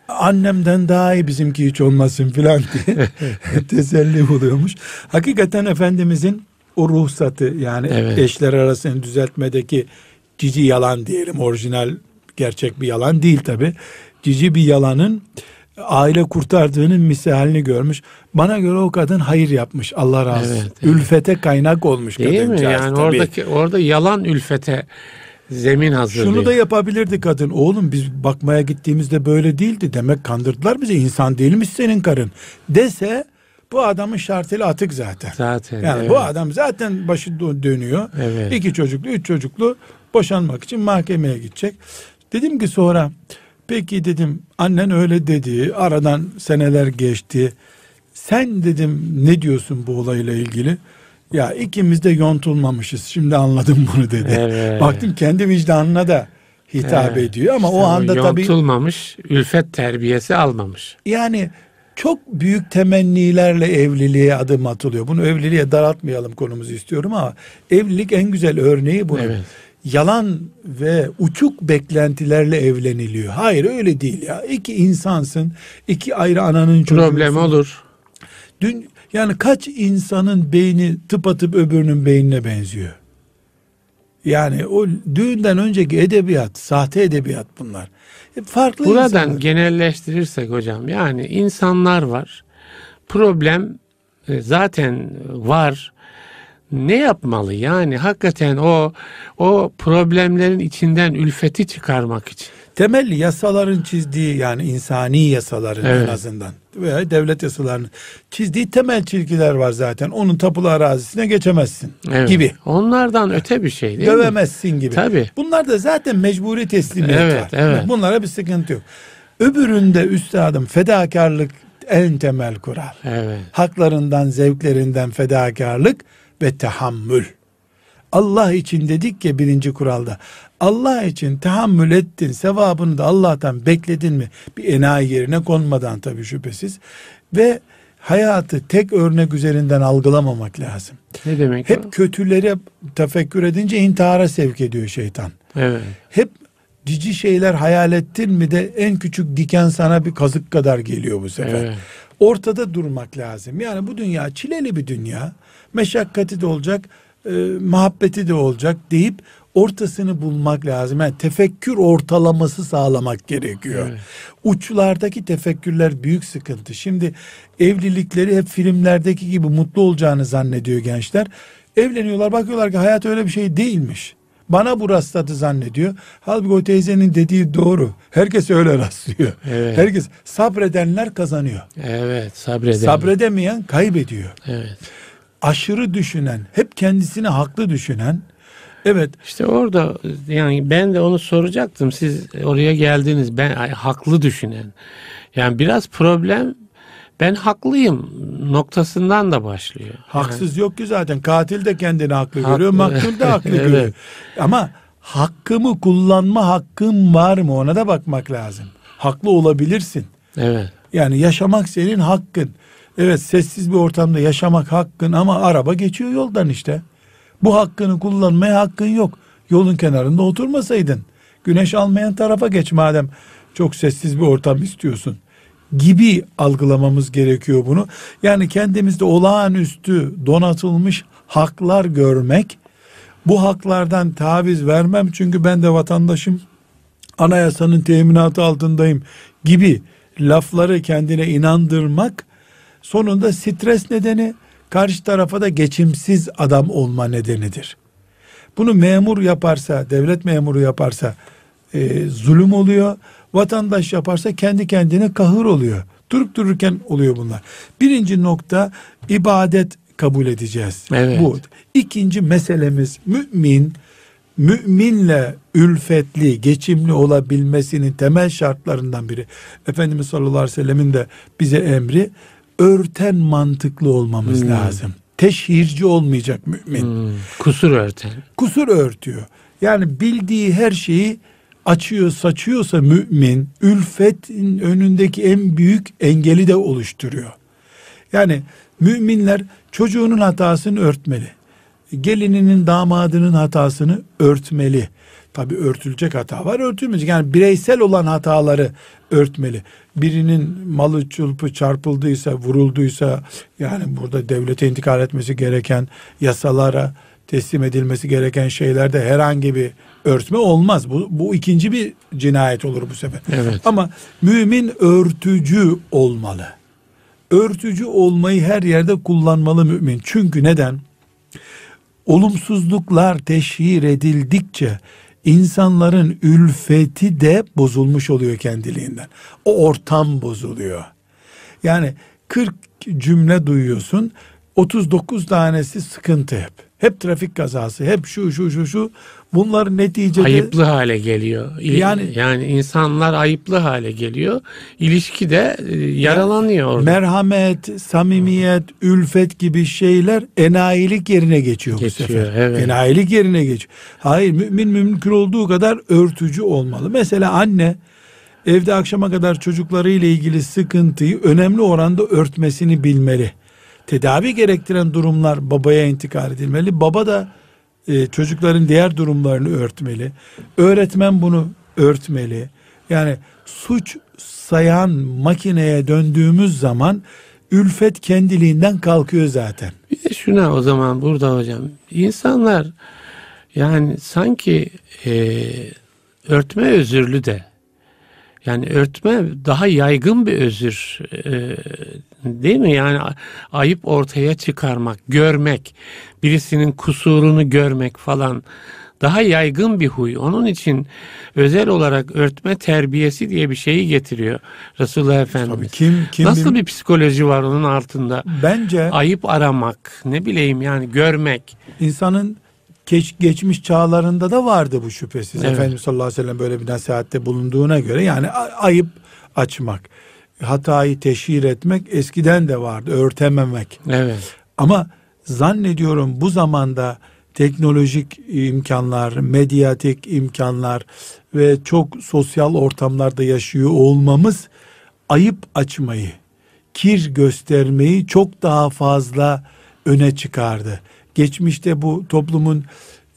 annemden daha iyi bizimki hiç olmasın filan diye teselli buluyormuş. Hakikaten Efendimizin o ruhsatı yani evet. eşler arasını düzeltmedeki cici yalan diyelim orijinal gerçek bir yalan değil tabi. Cici bir yalanın aile kurtardığının misalini görmüş. Bana göre o kadın hayır yapmış. Allah razı olsun. Evet, evet. Ülfete kaynak olmuş Değil mi? Yani tabii. oradaki orada yalan ülfete zemin hazırlıyor. Şunu da yapabilirdi kadın. Oğlum biz bakmaya gittiğimizde böyle değildi. Demek kandırdılar bizi. İnsan değilmiş senin karın. Dese bu adamın şartıyla atık zaten. Zaten. Yani evet. bu adam zaten başı dönüyor. Evet. İki çocuklu, üç çocuklu boşanmak için mahkemeye gidecek. Dedim ki sonra peki dedim annen öyle dedi. Aradan seneler geçti. Sen dedim ne diyorsun bu olayla ilgili? Ya ikimiz de yontulmamışız. Şimdi anladım bunu dedi. Evet. Baktım kendi vicdanına da hitap evet. ediyor ama işte o anda tabii yontulmamış, ülfet terbiyesi almamış. Yani çok büyük temennilerle evliliğe adım atılıyor. Bunu evliliğe daraltmayalım konumuzu istiyorum ama evlilik en güzel örneği bu. Evet. Yalan ve uçuk beklentilerle evleniliyor. Hayır öyle değil ya. İki insansın, iki ayrı ananın çocuğusun. Problem olur. Dün yani kaç insanın beyni tıpatıp öbürünün beynine benziyor. Yani o düğünden önceki edebiyat, sahte edebiyat bunlar. E, farklı Buradan insanlar. genelleştirirsek hocam yani insanlar var. Problem e, zaten var. Ne yapmalı yani hakikaten o o problemlerin içinden ülfeti çıkarmak için temel yasaların çizdiği yani insani yasaların evet. en azından veya devlet yasalarının çizdiği temel çizgiler var zaten. Onun tapulu arazisine geçemezsin evet. gibi. Onlardan öte bir şey değil Dövemezsin mi? gibi. Tabii. Bunlar da zaten mecburi teslimiyet evet, var. Evet. Bunlara bir sıkıntı yok. Öbüründe üstadım fedakarlık en temel kural. Evet. Haklarından, zevklerinden fedakarlık ve tahammül. Allah için dedik ya birinci kuralda. Allah için tahammül ettin, sevabını da Allah'tan bekledin mi? Bir enayi yerine konmadan tabii şüphesiz. Ve hayatı tek örnek üzerinden algılamamak lazım. Ne demek Hep o? kötülere tefekkür edince intihara sevk ediyor şeytan. Evet. Hep cici şeyler hayal ettin mi de en küçük diken sana bir kazık kadar geliyor bu sefer. Evet. Ortada durmak lazım. Yani bu dünya çileli bir dünya. Meşakkati de olacak, e, muhabbeti de olacak deyip ortasını bulmak lazım. Yani tefekkür ortalaması sağlamak gerekiyor. Evet. Uçlardaki tefekkürler büyük sıkıntı. Şimdi evlilikleri hep filmlerdeki gibi mutlu olacağını zannediyor gençler. Evleniyorlar bakıyorlar ki hayat öyle bir şey değilmiş. Bana bu rastladı zannediyor. Halbuki o teyzenin dediği doğru. Herkes öyle rastlıyor. Evet. Herkes sabredenler kazanıyor. Evet. Sabredelim. Sabredemeyen kaybediyor. Evet. Aşırı düşünen, hep kendisini haklı düşünen, evet İşte orada yani ben de onu soracaktım. Siz oraya geldiniz. Ben ay, haklı düşünen. Yani biraz problem ben haklıyım noktasından da başlıyor. haksız yok ki zaten. Katil de kendini haklı, Haklı. görüyor, maktul da haklı Evet. görüyor. Ama hakkımı kullanma hakkım var mı ona da bakmak lazım. Haklı olabilirsin. Evet. Yani yaşamak senin hakkın. Evet sessiz bir ortamda yaşamak hakkın ama araba geçiyor yoldan işte. Bu hakkını kullanmaya hakkın yok. Yolun kenarında oturmasaydın. Güneş almayan tarafa geç madem çok sessiz bir ortam istiyorsun. Gibi algılamamız gerekiyor bunu. Yani kendimizde olağanüstü donatılmış haklar görmek. Bu haklardan taviz vermem çünkü ben de vatandaşım anayasanın teminatı altındayım gibi lafları kendine inandırmak sonunda stres nedeni karşı tarafa da geçimsiz adam olma nedenidir. Bunu memur yaparsa, devlet memuru yaparsa e, zulüm oluyor. Vatandaş yaparsa kendi kendine kahır oluyor. Durup dururken oluyor bunlar. Birinci nokta ibadet kabul edeceğiz. Evet. Bu. İkinci meselemiz mümin müminle ülfetli, geçimli olabilmesinin temel şartlarından biri. Efendimiz sallallahu aleyhi ve sellemin de bize emri örten mantıklı olmamız Hmm. lazım. Teşhirci olmayacak mümin. Hmm, Kusur örten. Kusur örtüyor. Yani bildiği her şeyi açıyor, saçıyorsa mümin ülfetin önündeki en büyük engeli de oluşturuyor. Yani müminler çocuğunun hatasını örtmeli. Gelininin damadının hatasını örtmeli. Tabi örtülecek hata var örtülmeyecek. Yani bireysel olan hataları örtmeli. Birinin malı çulpu çarpıldıysa, vurulduysa yani burada devlete intikal etmesi gereken yasalara teslim edilmesi gereken şeylerde herhangi bir örtme olmaz. Bu, bu ikinci bir cinayet olur bu sefer. Evet. Ama mümin örtücü olmalı. Örtücü olmayı her yerde kullanmalı mümin. Çünkü neden? Olumsuzluklar teşhir edildikçe insanların ülfeti de bozulmuş oluyor kendiliğinden. O ortam bozuluyor. Yani 40 cümle duyuyorsun. 39 tanesi sıkıntı hep. Hep trafik kazası, hep şu şu şu şu. Bunlar neticede Ayıplı hale geliyor. Yani- yani insanlar ayıplı hale geliyor. İlişki de e, yaralanıyor orada. merhamet, samimiyet, ülfet gibi şeyler enayilik yerine geçiyor, bu Geçiyor, sefer. evet. Enayilik yerine geçiyor. Hayır mümin mümkün olduğu kadar örtücü olmalı. Mesela anne evde akşama kadar çocuklarıyla ilgili sıkıntıyı önemli oranda örtmesini bilmeli. Tedavi gerektiren durumlar babaya intikal edilmeli. Baba da e, çocukların diğer durumlarını örtmeli. Öğretmen bunu örtmeli. Yani suç sayan makineye döndüğümüz zaman ülfet kendiliğinden kalkıyor zaten. Bir de şuna o zaman burada hocam. İnsanlar yani sanki e, örtme özürlü de yani örtme daha yaygın bir özür e, değil mi? Yani ayıp ortaya çıkarmak, görmek, birisinin kusurunu görmek falan daha yaygın bir huy. Onun için özel olarak örtme terbiyesi diye bir şeyi getiriyor Resulullah Efendimiz. Tabii kim kim Nasıl bir- bir psikoloji var onun altında? bence Ayıp aramak, ne bileyim yani görmek. insanın geç, geçmiş çağlarında da vardı bu şüphesiz. Evet. Efendimiz sallallahu aleyhi ve sellem böyle bir nasihatte bulunduğuna göre yani ayıp açmak, hatayı teşhir etmek eskiden de vardı, örtememek. Evet. Ama zannediyorum bu zamanda teknolojik imkanlar, medyatik imkanlar ve çok sosyal ortamlarda yaşıyor olmamız ayıp açmayı, kir göstermeyi çok daha fazla öne çıkardı. Geçmişte bu toplumun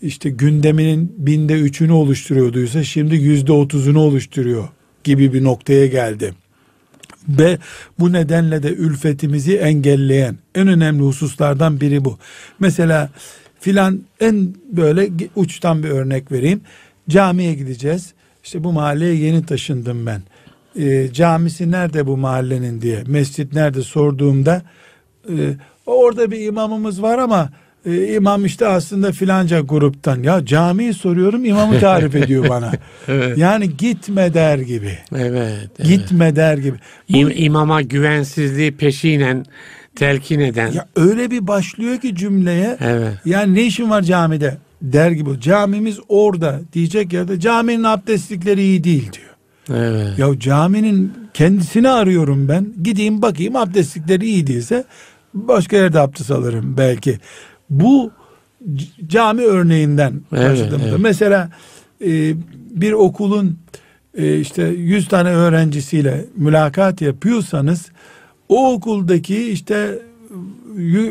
işte gündeminin binde üçünü oluşturuyorduysa şimdi yüzde otuzunu oluşturuyor gibi bir noktaya geldi. Ve bu nedenle de ülfetimizi engelleyen en önemli hususlardan biri bu. Mesela filan en böyle uçtan bir örnek vereyim. Camiye gideceğiz. İşte bu mahalleye yeni taşındım ben. E, camisi nerede bu mahallenin diye, mescit nerede sorduğumda e, orada bir imamımız var ama e, imam işte aslında filanca gruptan. Ya camiyi soruyorum imamı tarif ediyor bana. evet. Yani gitme der gibi. Evet. evet. Gitme der gibi. Bu, İm, imama güvensizliği peşinen telkin eden. Ya öyle bir başlıyor ki cümleye. Evet. Yani ne işin var camide der gibi. Camimiz orada diyecek yerde caminin abdestlikleri iyi değil diyor. Evet. Ya caminin kendisini arıyorum ben. Gideyim bakayım abdestlikleri iyi değilse başka yerde abdest alırım belki. Bu cami örneğinden evet, evet. Mesela e, bir okulun e, işte 100 tane öğrencisiyle mülakat yapıyorsanız o okuldaki işte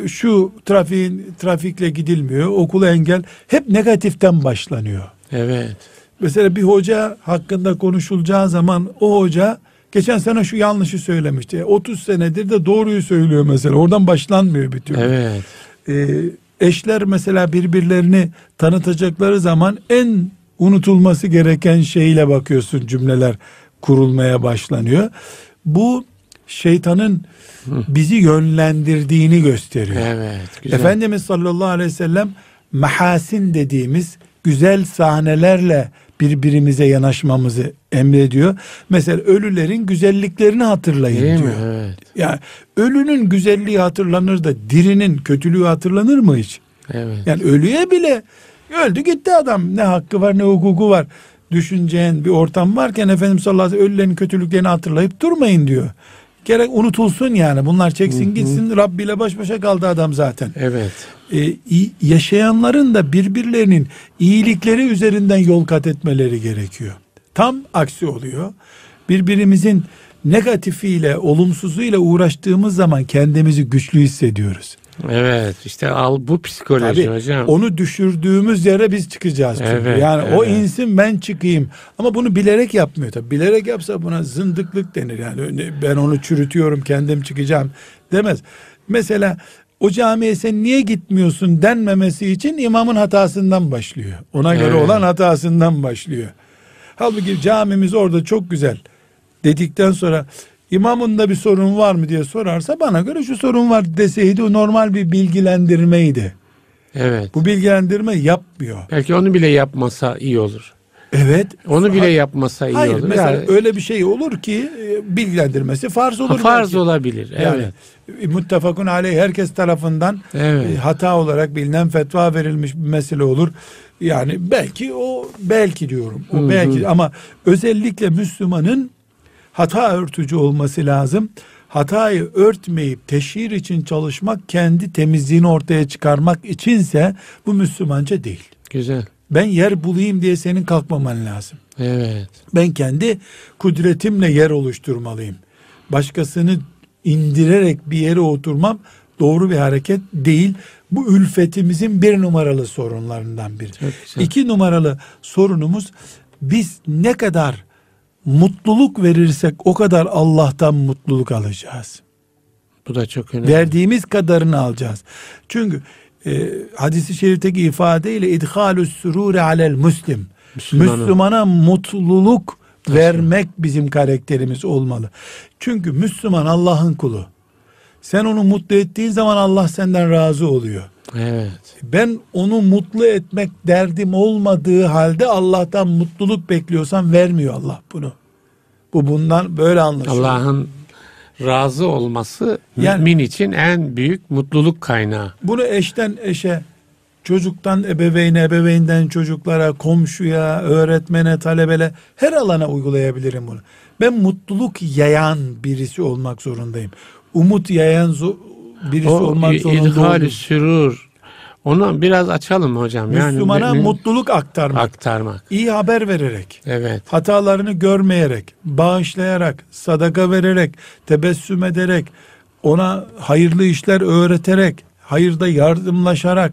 şu trafiğin trafikle gidilmiyor, okula engel hep negatiften başlanıyor. Evet. Mesela bir hoca hakkında konuşulacağı zaman o hoca geçen sene şu yanlışı söylemişti. 30 senedir de doğruyu söylüyor mesela. Oradan başlanmıyor bir türlü. Evet. Ee, eşler mesela birbirlerini tanıtacakları zaman en unutulması gereken şeyle bakıyorsun cümleler kurulmaya başlanıyor. Bu şeytanın bizi yönlendirdiğini gösteriyor. Evet, güzel. Efendimiz sallallahu aleyhi ve sellem mahasin dediğimiz güzel sahnelerle birbirimize yanaşmamızı emrediyor. Mesela ölülerin güzelliklerini hatırlayın Değil diyor. Mi? Evet. Yani ölünün güzelliği hatırlanır da dirinin kötülüğü hatırlanır mı hiç? Evet. Yani ölüye bile öldü gitti adam ne hakkı var ne hukuku var düşüneceğin bir ortam varken Efendimiz sallallahu aleyhi ve sellem ölülerin kötülüklerini hatırlayıp durmayın diyor. Gerek unutulsun yani bunlar çeksin gitsin Rabbi ile baş başa kaldı adam zaten. Evet. Ee, yaşayanların da birbirlerinin iyilikleri üzerinden yol kat etmeleri gerekiyor. Tam aksi oluyor. Birbirimizin negatifiyle, olumsuzluğuyla uğraştığımız zaman kendimizi güçlü hissediyoruz. Evet işte al bu psikoloji Tabii, hocam. Onu düşürdüğümüz yere biz çıkacağız. Çünkü. Evet, yani evet. o insin ben çıkayım. Ama bunu bilerek yapmıyor tabii. Bilerek yapsa buna zındıklık denir. Yani ben onu çürütüyorum kendim çıkacağım demez. Mesela o camiye sen niye gitmiyorsun denmemesi için imamın hatasından başlıyor. Ona göre evet. olan hatasından başlıyor. Halbuki camimiz orada çok güzel dedikten sonra imamında bir sorun var mı diye sorarsa bana göre şu sorun var deseydi o normal bir bilgilendirmeydi. Evet. Bu bilgilendirme yapmıyor. Belki onu bile yapmasa iyi olur. Evet. Onu bile yapmasa iyi hayır, olur. Mesela yani, öyle bir şey olur ki e, bilgilendirmesi farz olur. Ha, farz belki. olabilir. Evet. Yani e, muttefakun aleyh herkes tarafından evet. E, hata olarak bilinen fetva verilmiş bir mesele olur. Yani belki o belki diyorum. O Hı-hı. belki ama özellikle Müslümanın hata örtücü olması lazım. Hatayı örtmeyip teşhir için çalışmak kendi temizliğini ortaya çıkarmak içinse bu Müslümanca değil. Güzel. Ben yer bulayım diye senin kalkmaman lazım. Evet. Ben kendi kudretimle yer oluşturmalıyım. Başkasını indirerek bir yere oturmam doğru bir hareket değil. Bu ülfetimizin bir numaralı sorunlarından biri. İki numaralı sorunumuz biz ne kadar mutluluk verirsek o kadar Allah'tan mutluluk alacağız. Bu da çok önemli. Verdiğimiz kadarını alacağız. Çünkü e, hadisi şerifteki ifadeyle idhalus sururi alel muslim. Müslümana, Müslümana mutluluk Nasıl? vermek bizim karakterimiz olmalı. Çünkü Müslüman Allah'ın kulu. Sen onu mutlu ettiğin zaman Allah senden razı oluyor. Evet. Ben onu mutlu etmek derdim olmadığı halde Allah'tan mutluluk bekliyorsam vermiyor Allah bunu. Bu bundan böyle anlaşılıyor. Allah'ın razı olması yani, mümin için en büyük mutluluk kaynağı. Bunu eşten eşe, çocuktan ebeveyne, ebeveynden çocuklara, komşuya, öğretmene, talebele her alana uygulayabilirim bunu. Ben mutluluk yayan birisi olmak zorundayım. Umut yayan birisi o, olmak zorunda İdhal sürur Onu biraz açalım hocam. Müslümana yani, mutluluk aktarmak. Aktarmak. İyi haber vererek. Evet. Hatalarını görmeyerek, bağışlayarak, sadaka vererek, tebessüm ederek, ona hayırlı işler öğreterek, hayırda yardımlaşarak,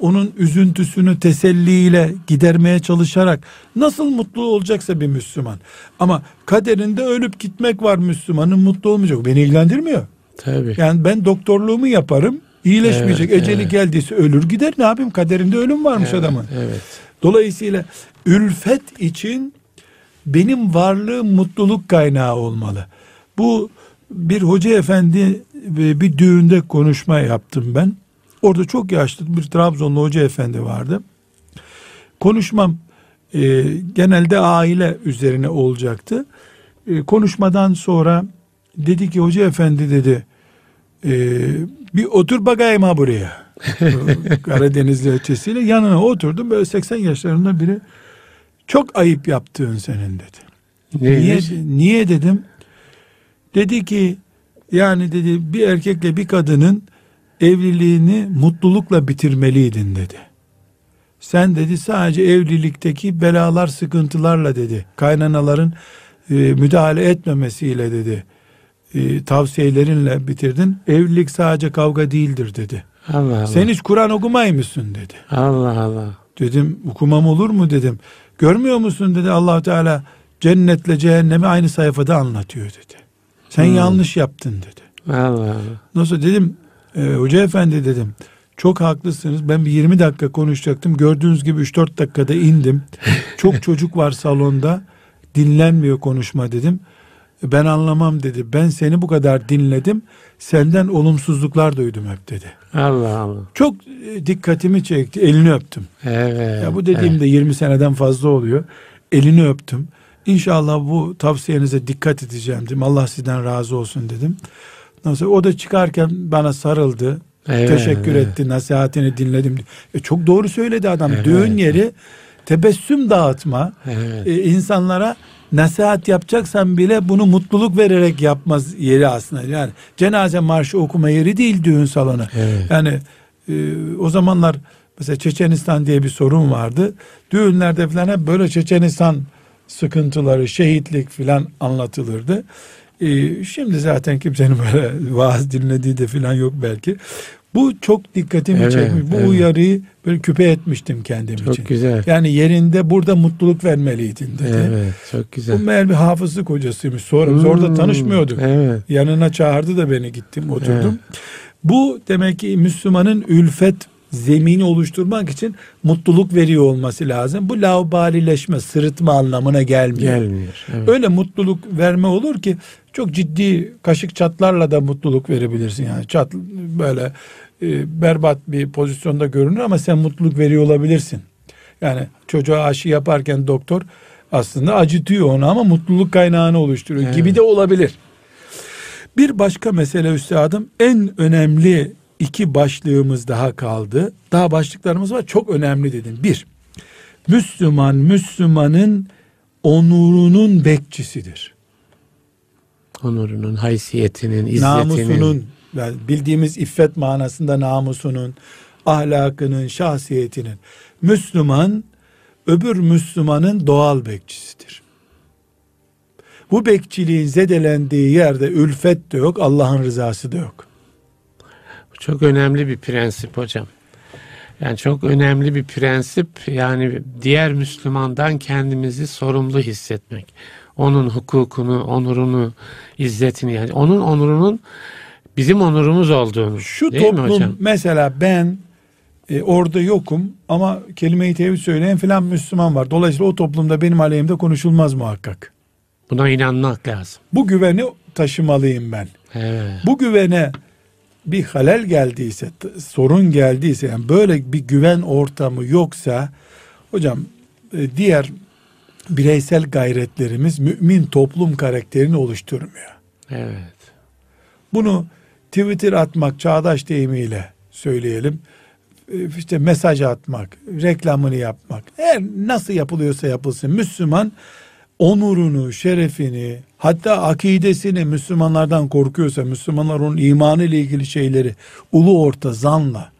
onun üzüntüsünü teselliyle gidermeye çalışarak nasıl mutlu olacaksa bir Müslüman. Ama kaderinde ölüp gitmek var Müslümanın mutlu olmayacak. Beni ilgilendirmiyor. Tabii. Yani ben doktorluğumu yaparım. İyileşmeyecek. Evet, Eceli evet. geldiyse ölür gider. Ne yapayım? Kaderinde ölüm varmış evet, adamın. Evet. Dolayısıyla ülfet için benim varlığım mutluluk kaynağı olmalı. Bu bir hoca efendi bir düğünde konuşma yaptım ben. Orada çok yaşlı bir Trabzonlu hoca efendi vardı. Konuşmam e, genelde aile üzerine olacaktı. E, konuşmadan sonra dedi ki hoca efendi dedi e, bir otur bakayım ha buraya. Karadenizli ötesiyle yanına oturdum böyle 80 yaşlarında biri çok ayıp yaptığın senin dedi. Niye, Neymiş? niye dedim? Dedi ki yani dedi bir erkekle bir kadının evliliğini mutlulukla bitirmeliydin dedi. Sen dedi sadece evlilikteki belalar sıkıntılarla dedi. Kaynanaların e, müdahale etmemesiyle dedi. E, tavsiyelerinle bitirdin. Evlilik sadece kavga değildir dedi. Allah Allah. Sen hiç Kur'an okumayı mısın dedi. Allah Allah. Dedim okumam olur mu dedim. Görmüyor musun dedi allah Teala cennetle cehennemi aynı sayfada anlatıyor dedi. Sen Hmm. yanlış yaptın dedi. Allah Allah. Nasıl dedim e, hoca efendi dedim. Çok haklısınız. Ben bir 20 dakika konuşacaktım. Gördüğünüz gibi 3-4 dakikada indim. Çok çocuk var salonda. Dinlenmiyor konuşma dedim. Ben anlamam dedi. Ben seni bu kadar dinledim. Senden olumsuzluklar duydum hep dedi. Allah Allah. Çok e, dikkatimi çekti. Elini öptüm. Evet. Ya bu dediğim de 20 seneden fazla oluyor. Elini öptüm. İnşallah bu tavsiyenize dikkat edeceğim dedim. Allah sizden razı olsun dedim. Nasıl o da çıkarken bana sarıldı. Evet, teşekkür evet. etti. Nasihatini dinledim. E çok doğru söyledi adam. Evet. Düğün yeri tebessüm dağıtma. Evet. E, insanlara nasihat yapacaksan bile bunu mutluluk vererek yapmaz yeri aslında. Yani cenaze marşı okuma yeri değil düğün salonu. Evet. Yani e, o zamanlar mesela Çeçenistan diye bir sorun vardı. Düğünlerde falan hep böyle Çeçenistan sıkıntıları, şehitlik filan anlatılırdı. E, şimdi zaten kimsenin böyle vaaz dinlediği de filan yok belki. Bu çok dikkatimi Evet, çekmiş. Bu evet. uyarıyı böyle küpe etmiştim kendim Çok için. güzel. Yani yerinde burada mutluluk vermeliydin dedi. Evet. Çok Bu güzel. meğer bir hafızlık hocasıymış. Sonra biz orada Hmm, tanışmıyorduk. Evet. Yanına çağırdı da beni gittim oturdum. Bu demek ki Müslümanın ülfet zemini oluşturmak için mutluluk veriyor olması lazım. Bu laubalileşme, sırıtma anlamına gelmiyor. Gelmiyor. Evet. Öyle mutluluk verme olur ki çok ciddi kaşık çatlarla da mutluluk verebilirsin yani. Çat böyle e, berbat bir pozisyonda görünür ama sen mutluluk veriyor olabilirsin. Yani çocuğa aşı yaparken doktor aslında acıtıyor onu ama mutluluk kaynağını oluşturuyor Evet. gibi de olabilir. Bir başka mesele üstadım en önemli iki başlığımız daha kaldı. Daha başlıklarımız var çok önemli dedim. Bir, Müslüman Müslümanın onurunun bekçisidir. Onurunun, haysiyetinin, izzetinin. Namusunun, yani bildiğimiz iffet manasında namusunun, ahlakının, şahsiyetinin. Müslüman öbür Müslümanın doğal bekçisidir. Bu bekçiliğin zedelendiği yerde ülfet de yok, Allah'ın rızası da yok. Bu Çok önemli bir prensip hocam. Yani çok önemli bir prensip yani diğer Müslümandan kendimizi sorumlu hissetmek. Onun hukukunu, onurunu, izzetini yani onun onurunun bizim onurumuz olduğunu. Şu değil mi toplum hocam? mesela ben e, orada yokum ama kelime-i tevhid söyleyen filan Müslüman var. Dolayısıyla o toplumda benim aleyhimde konuşulmaz muhakkak. Buna inanmak lazım. Bu güveni taşımalıyım ben. Evet. Bu güvene bir halel geldiyse, sorun geldiyse, yani böyle bir güven ortamı yoksa, hocam e, diğer bireysel gayretlerimiz mümin toplum karakterini oluşturmuyor. Evet. Bunu Twitter atmak çağdaş deyimiyle söyleyelim. E, işte mesaj atmak, reklamını yapmak. Her nasıl yapılıyorsa yapılsın. Müslüman onurunu, şerefini, hatta akidesini Müslümanlardan korkuyorsa, Müslümanlar onun imanı ile ilgili şeyleri ulu orta zanla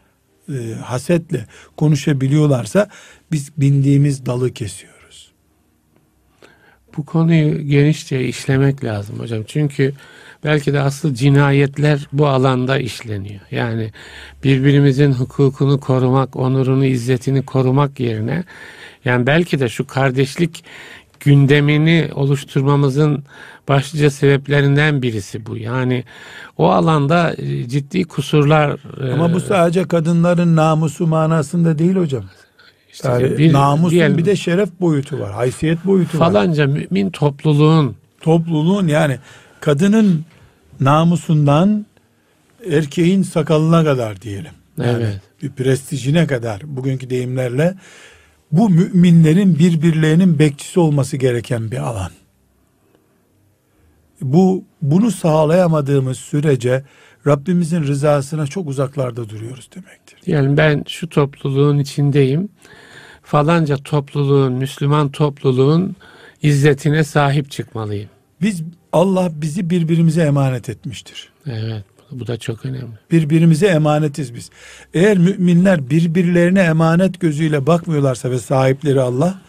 e, hasetle konuşabiliyorlarsa biz bindiğimiz dalı kesiyoruz. Bu konuyu genişçe işlemek lazım hocam. Çünkü belki de asıl cinayetler bu alanda işleniyor. Yani birbirimizin hukukunu korumak, onurunu, izzetini korumak yerine yani belki de şu kardeşlik gündemini oluşturmamızın başlıca sebeplerinden birisi bu. Yani o alanda e, ciddi kusurlar ama bu e, sadece kadınların namusu manasında değil hocam. İşte yani bir, namusun diyelim, bir de şeref boyutu var, haysiyet boyutu falanca var. Falanca mümin topluluğun topluluğun yani kadının namusundan erkeğin sakalına kadar diyelim. Yani evet. Bir prestijine kadar bugünkü deyimlerle bu müminlerin birbirlerinin bekçisi olması gereken bir alan. Bu bunu sağlayamadığımız sürece Rabbimizin rızasına çok uzaklarda duruyoruz demektir. Yani ben şu topluluğun içindeyim. Falanca topluluğun, Müslüman topluluğun izzetine sahip çıkmalıyım. Biz Allah bizi birbirimize emanet etmiştir. Evet. Bu da çok önemli. Birbirimize emanetiz biz. Eğer müminler birbirlerine emanet gözüyle bakmıyorlarsa ve sahipleri Allah,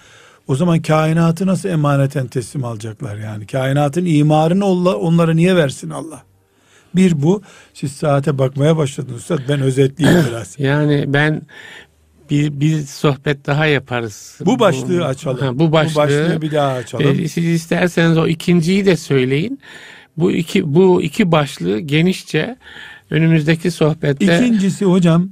o zaman kainatı nasıl emaneten teslim alacaklar yani? Kainatın imarını onlara niye versin Allah? Bir bu. Siz saate bakmaya başladınız. Üstad ben özetleyeyim biraz. yani ben bir, bir sohbet daha yaparız. Bu başlığı bu, açalım. Ha, bu, başlığı, bu başlığı bir daha açalım. E, siz isterseniz o ikinciyi de söyleyin. Bu iki bu iki başlığı genişçe önümüzdeki sohbette. İkincisi hocam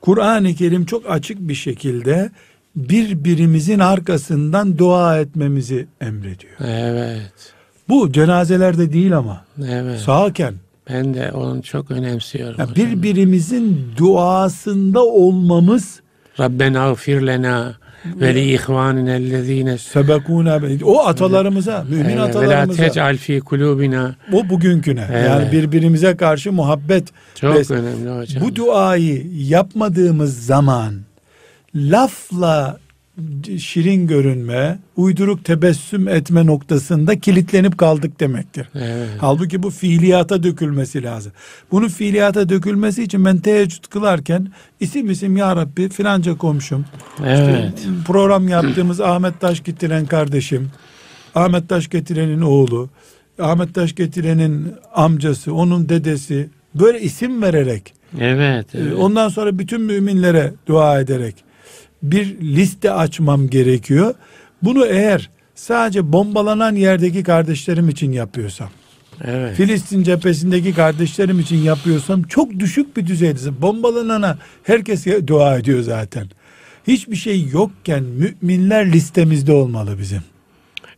Kur'an-ı Kerim çok açık bir şekilde birbirimizin arkasından dua etmemizi emrediyor. Evet. Bu cenazelerde değil ama. Evet. Sağken. Ben de onu çok önemsiyorum. Yani birbirimizin duasında olmamız Rabbena gfir lena ve li ihvaninellezine sebekuna o atalarımıza mümin evet, atalarımıza ve la fi kulubina o bugünküne evet. yani birbirimize karşı muhabbet çok bes- önemli hocam. Bu duayı yapmadığımız zaman lafla şirin görünme, uyduruk tebessüm etme noktasında kilitlenip kaldık demektir. Evet. Halbuki bu fiiliyata dökülmesi lazım. Bunun fiiliyata dökülmesi için ben teheccüd kılarken isim isim ya Rabbi filanca komşum, evet. işte program yaptığımız Ahmet Taş getiren kardeşim, Ahmet Taş getirenin oğlu, Ahmet Taş getirenin amcası, onun dedesi böyle isim vererek Evet, evet. Ondan sonra bütün müminlere dua ederek bir liste açmam gerekiyor. Bunu eğer sadece bombalanan yerdeki kardeşlerim için yapıyorsam, evet. Filistin cephesindeki kardeşlerim için yapıyorsam çok düşük bir düzeyde. Bombalanana herkes dua ediyor zaten. Hiçbir şey yokken müminler listemizde olmalı bizim.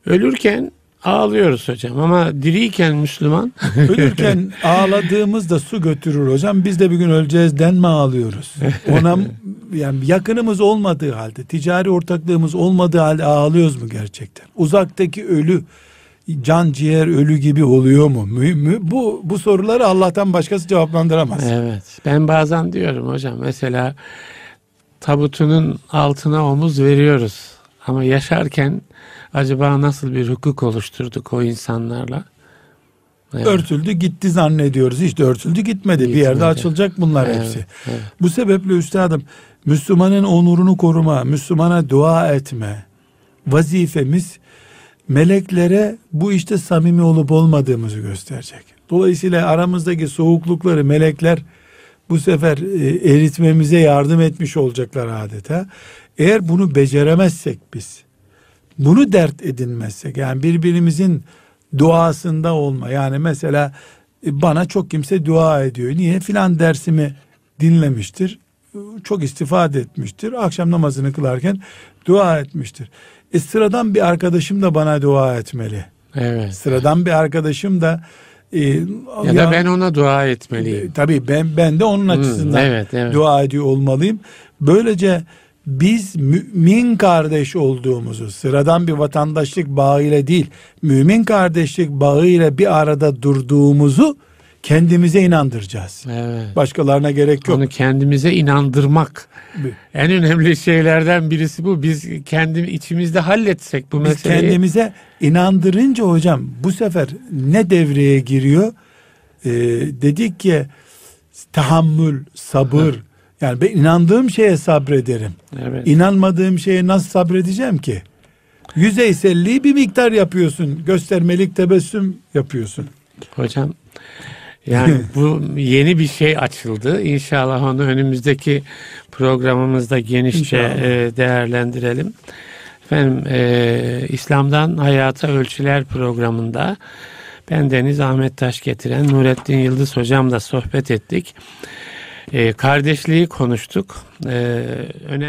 Ölürken Ağlıyoruz hocam ama diriyken Müslüman. Ölürken ağladığımızda su götürür hocam. Biz de bir gün öleceğiz den mi ağlıyoruz? Ona yani yakınımız olmadığı halde, ticari ortaklığımız olmadığı halde ağlıyoruz mu gerçekten? Uzaktaki ölü can ciğer ölü gibi oluyor mu? Bu bu soruları Allah'tan başkası cevaplandıramaz. Evet. Ben bazen diyorum hocam mesela tabutunun altına omuz veriyoruz. Ama yaşarken acaba nasıl bir hukuk oluşturduk o insanlarla? Evet. Örtüldü gitti zannediyoruz. De örtüldü gitmedi. gitmedi. Bir yerde açılacak bunlar evet, hepsi. Evet. Bu sebeple üstadım Müslümanın onurunu koruma, Müslümana dua etme vazifemiz meleklere bu işte samimi olup olmadığımızı gösterecek. Dolayısıyla aramızdaki soğuklukları melekler bu sefer e, eritmemize yardım etmiş olacaklar adeta. Eğer bunu beceremezsek biz bunu dert edinmezsek yani birbirimizin duasında olma yani mesela e, bana çok kimse dua ediyor. Niye? Filan dersimi dinlemiştir. Çok istifade etmiştir. Akşam namazını kılarken dua etmiştir. E sıradan bir arkadaşım da bana dua etmeli. Evet. Sıradan bir arkadaşım da e, ya, ya da ben ona dua etmeliyim. E, tabii ben ben de onun hmm, açısından evet, evet. dua ediyor olmalıyım. Böylece biz mümin kardeş olduğumuzu sıradan bir vatandaşlık bağıyla değil mümin kardeşlik bağıyla bir arada durduğumuzu kendimize inandıracağız. Evet. Başkalarına gerek yok. Onu kendimize inandırmak. En önemli şeylerden birisi bu. Biz kendi içimizde halletsek bu Biz meseleyi. Biz kendimize inandırınca hocam bu sefer ne devreye giriyor? Ee, dedik ki tahammül, sabır, Yani ben inandığım şeye sabrederim. Evet. İnanmadığım şeye nasıl sabredeceğim ki? Yüzeyselliği bir miktar yapıyorsun. Göstermelik tebessüm yapıyorsun. Hocam yani bu yeni bir şey açıldı. İnşallah onu önümüzdeki programımızda genişçe İnşallah. e, değerlendirelim. Efendim e, İslam'dan Hayata Ölçüler programında ben Deniz Ahmet Taş getiren Nurettin Yıldız hocamla sohbet ettik. E, kardeşliği konuştuk. E, önemli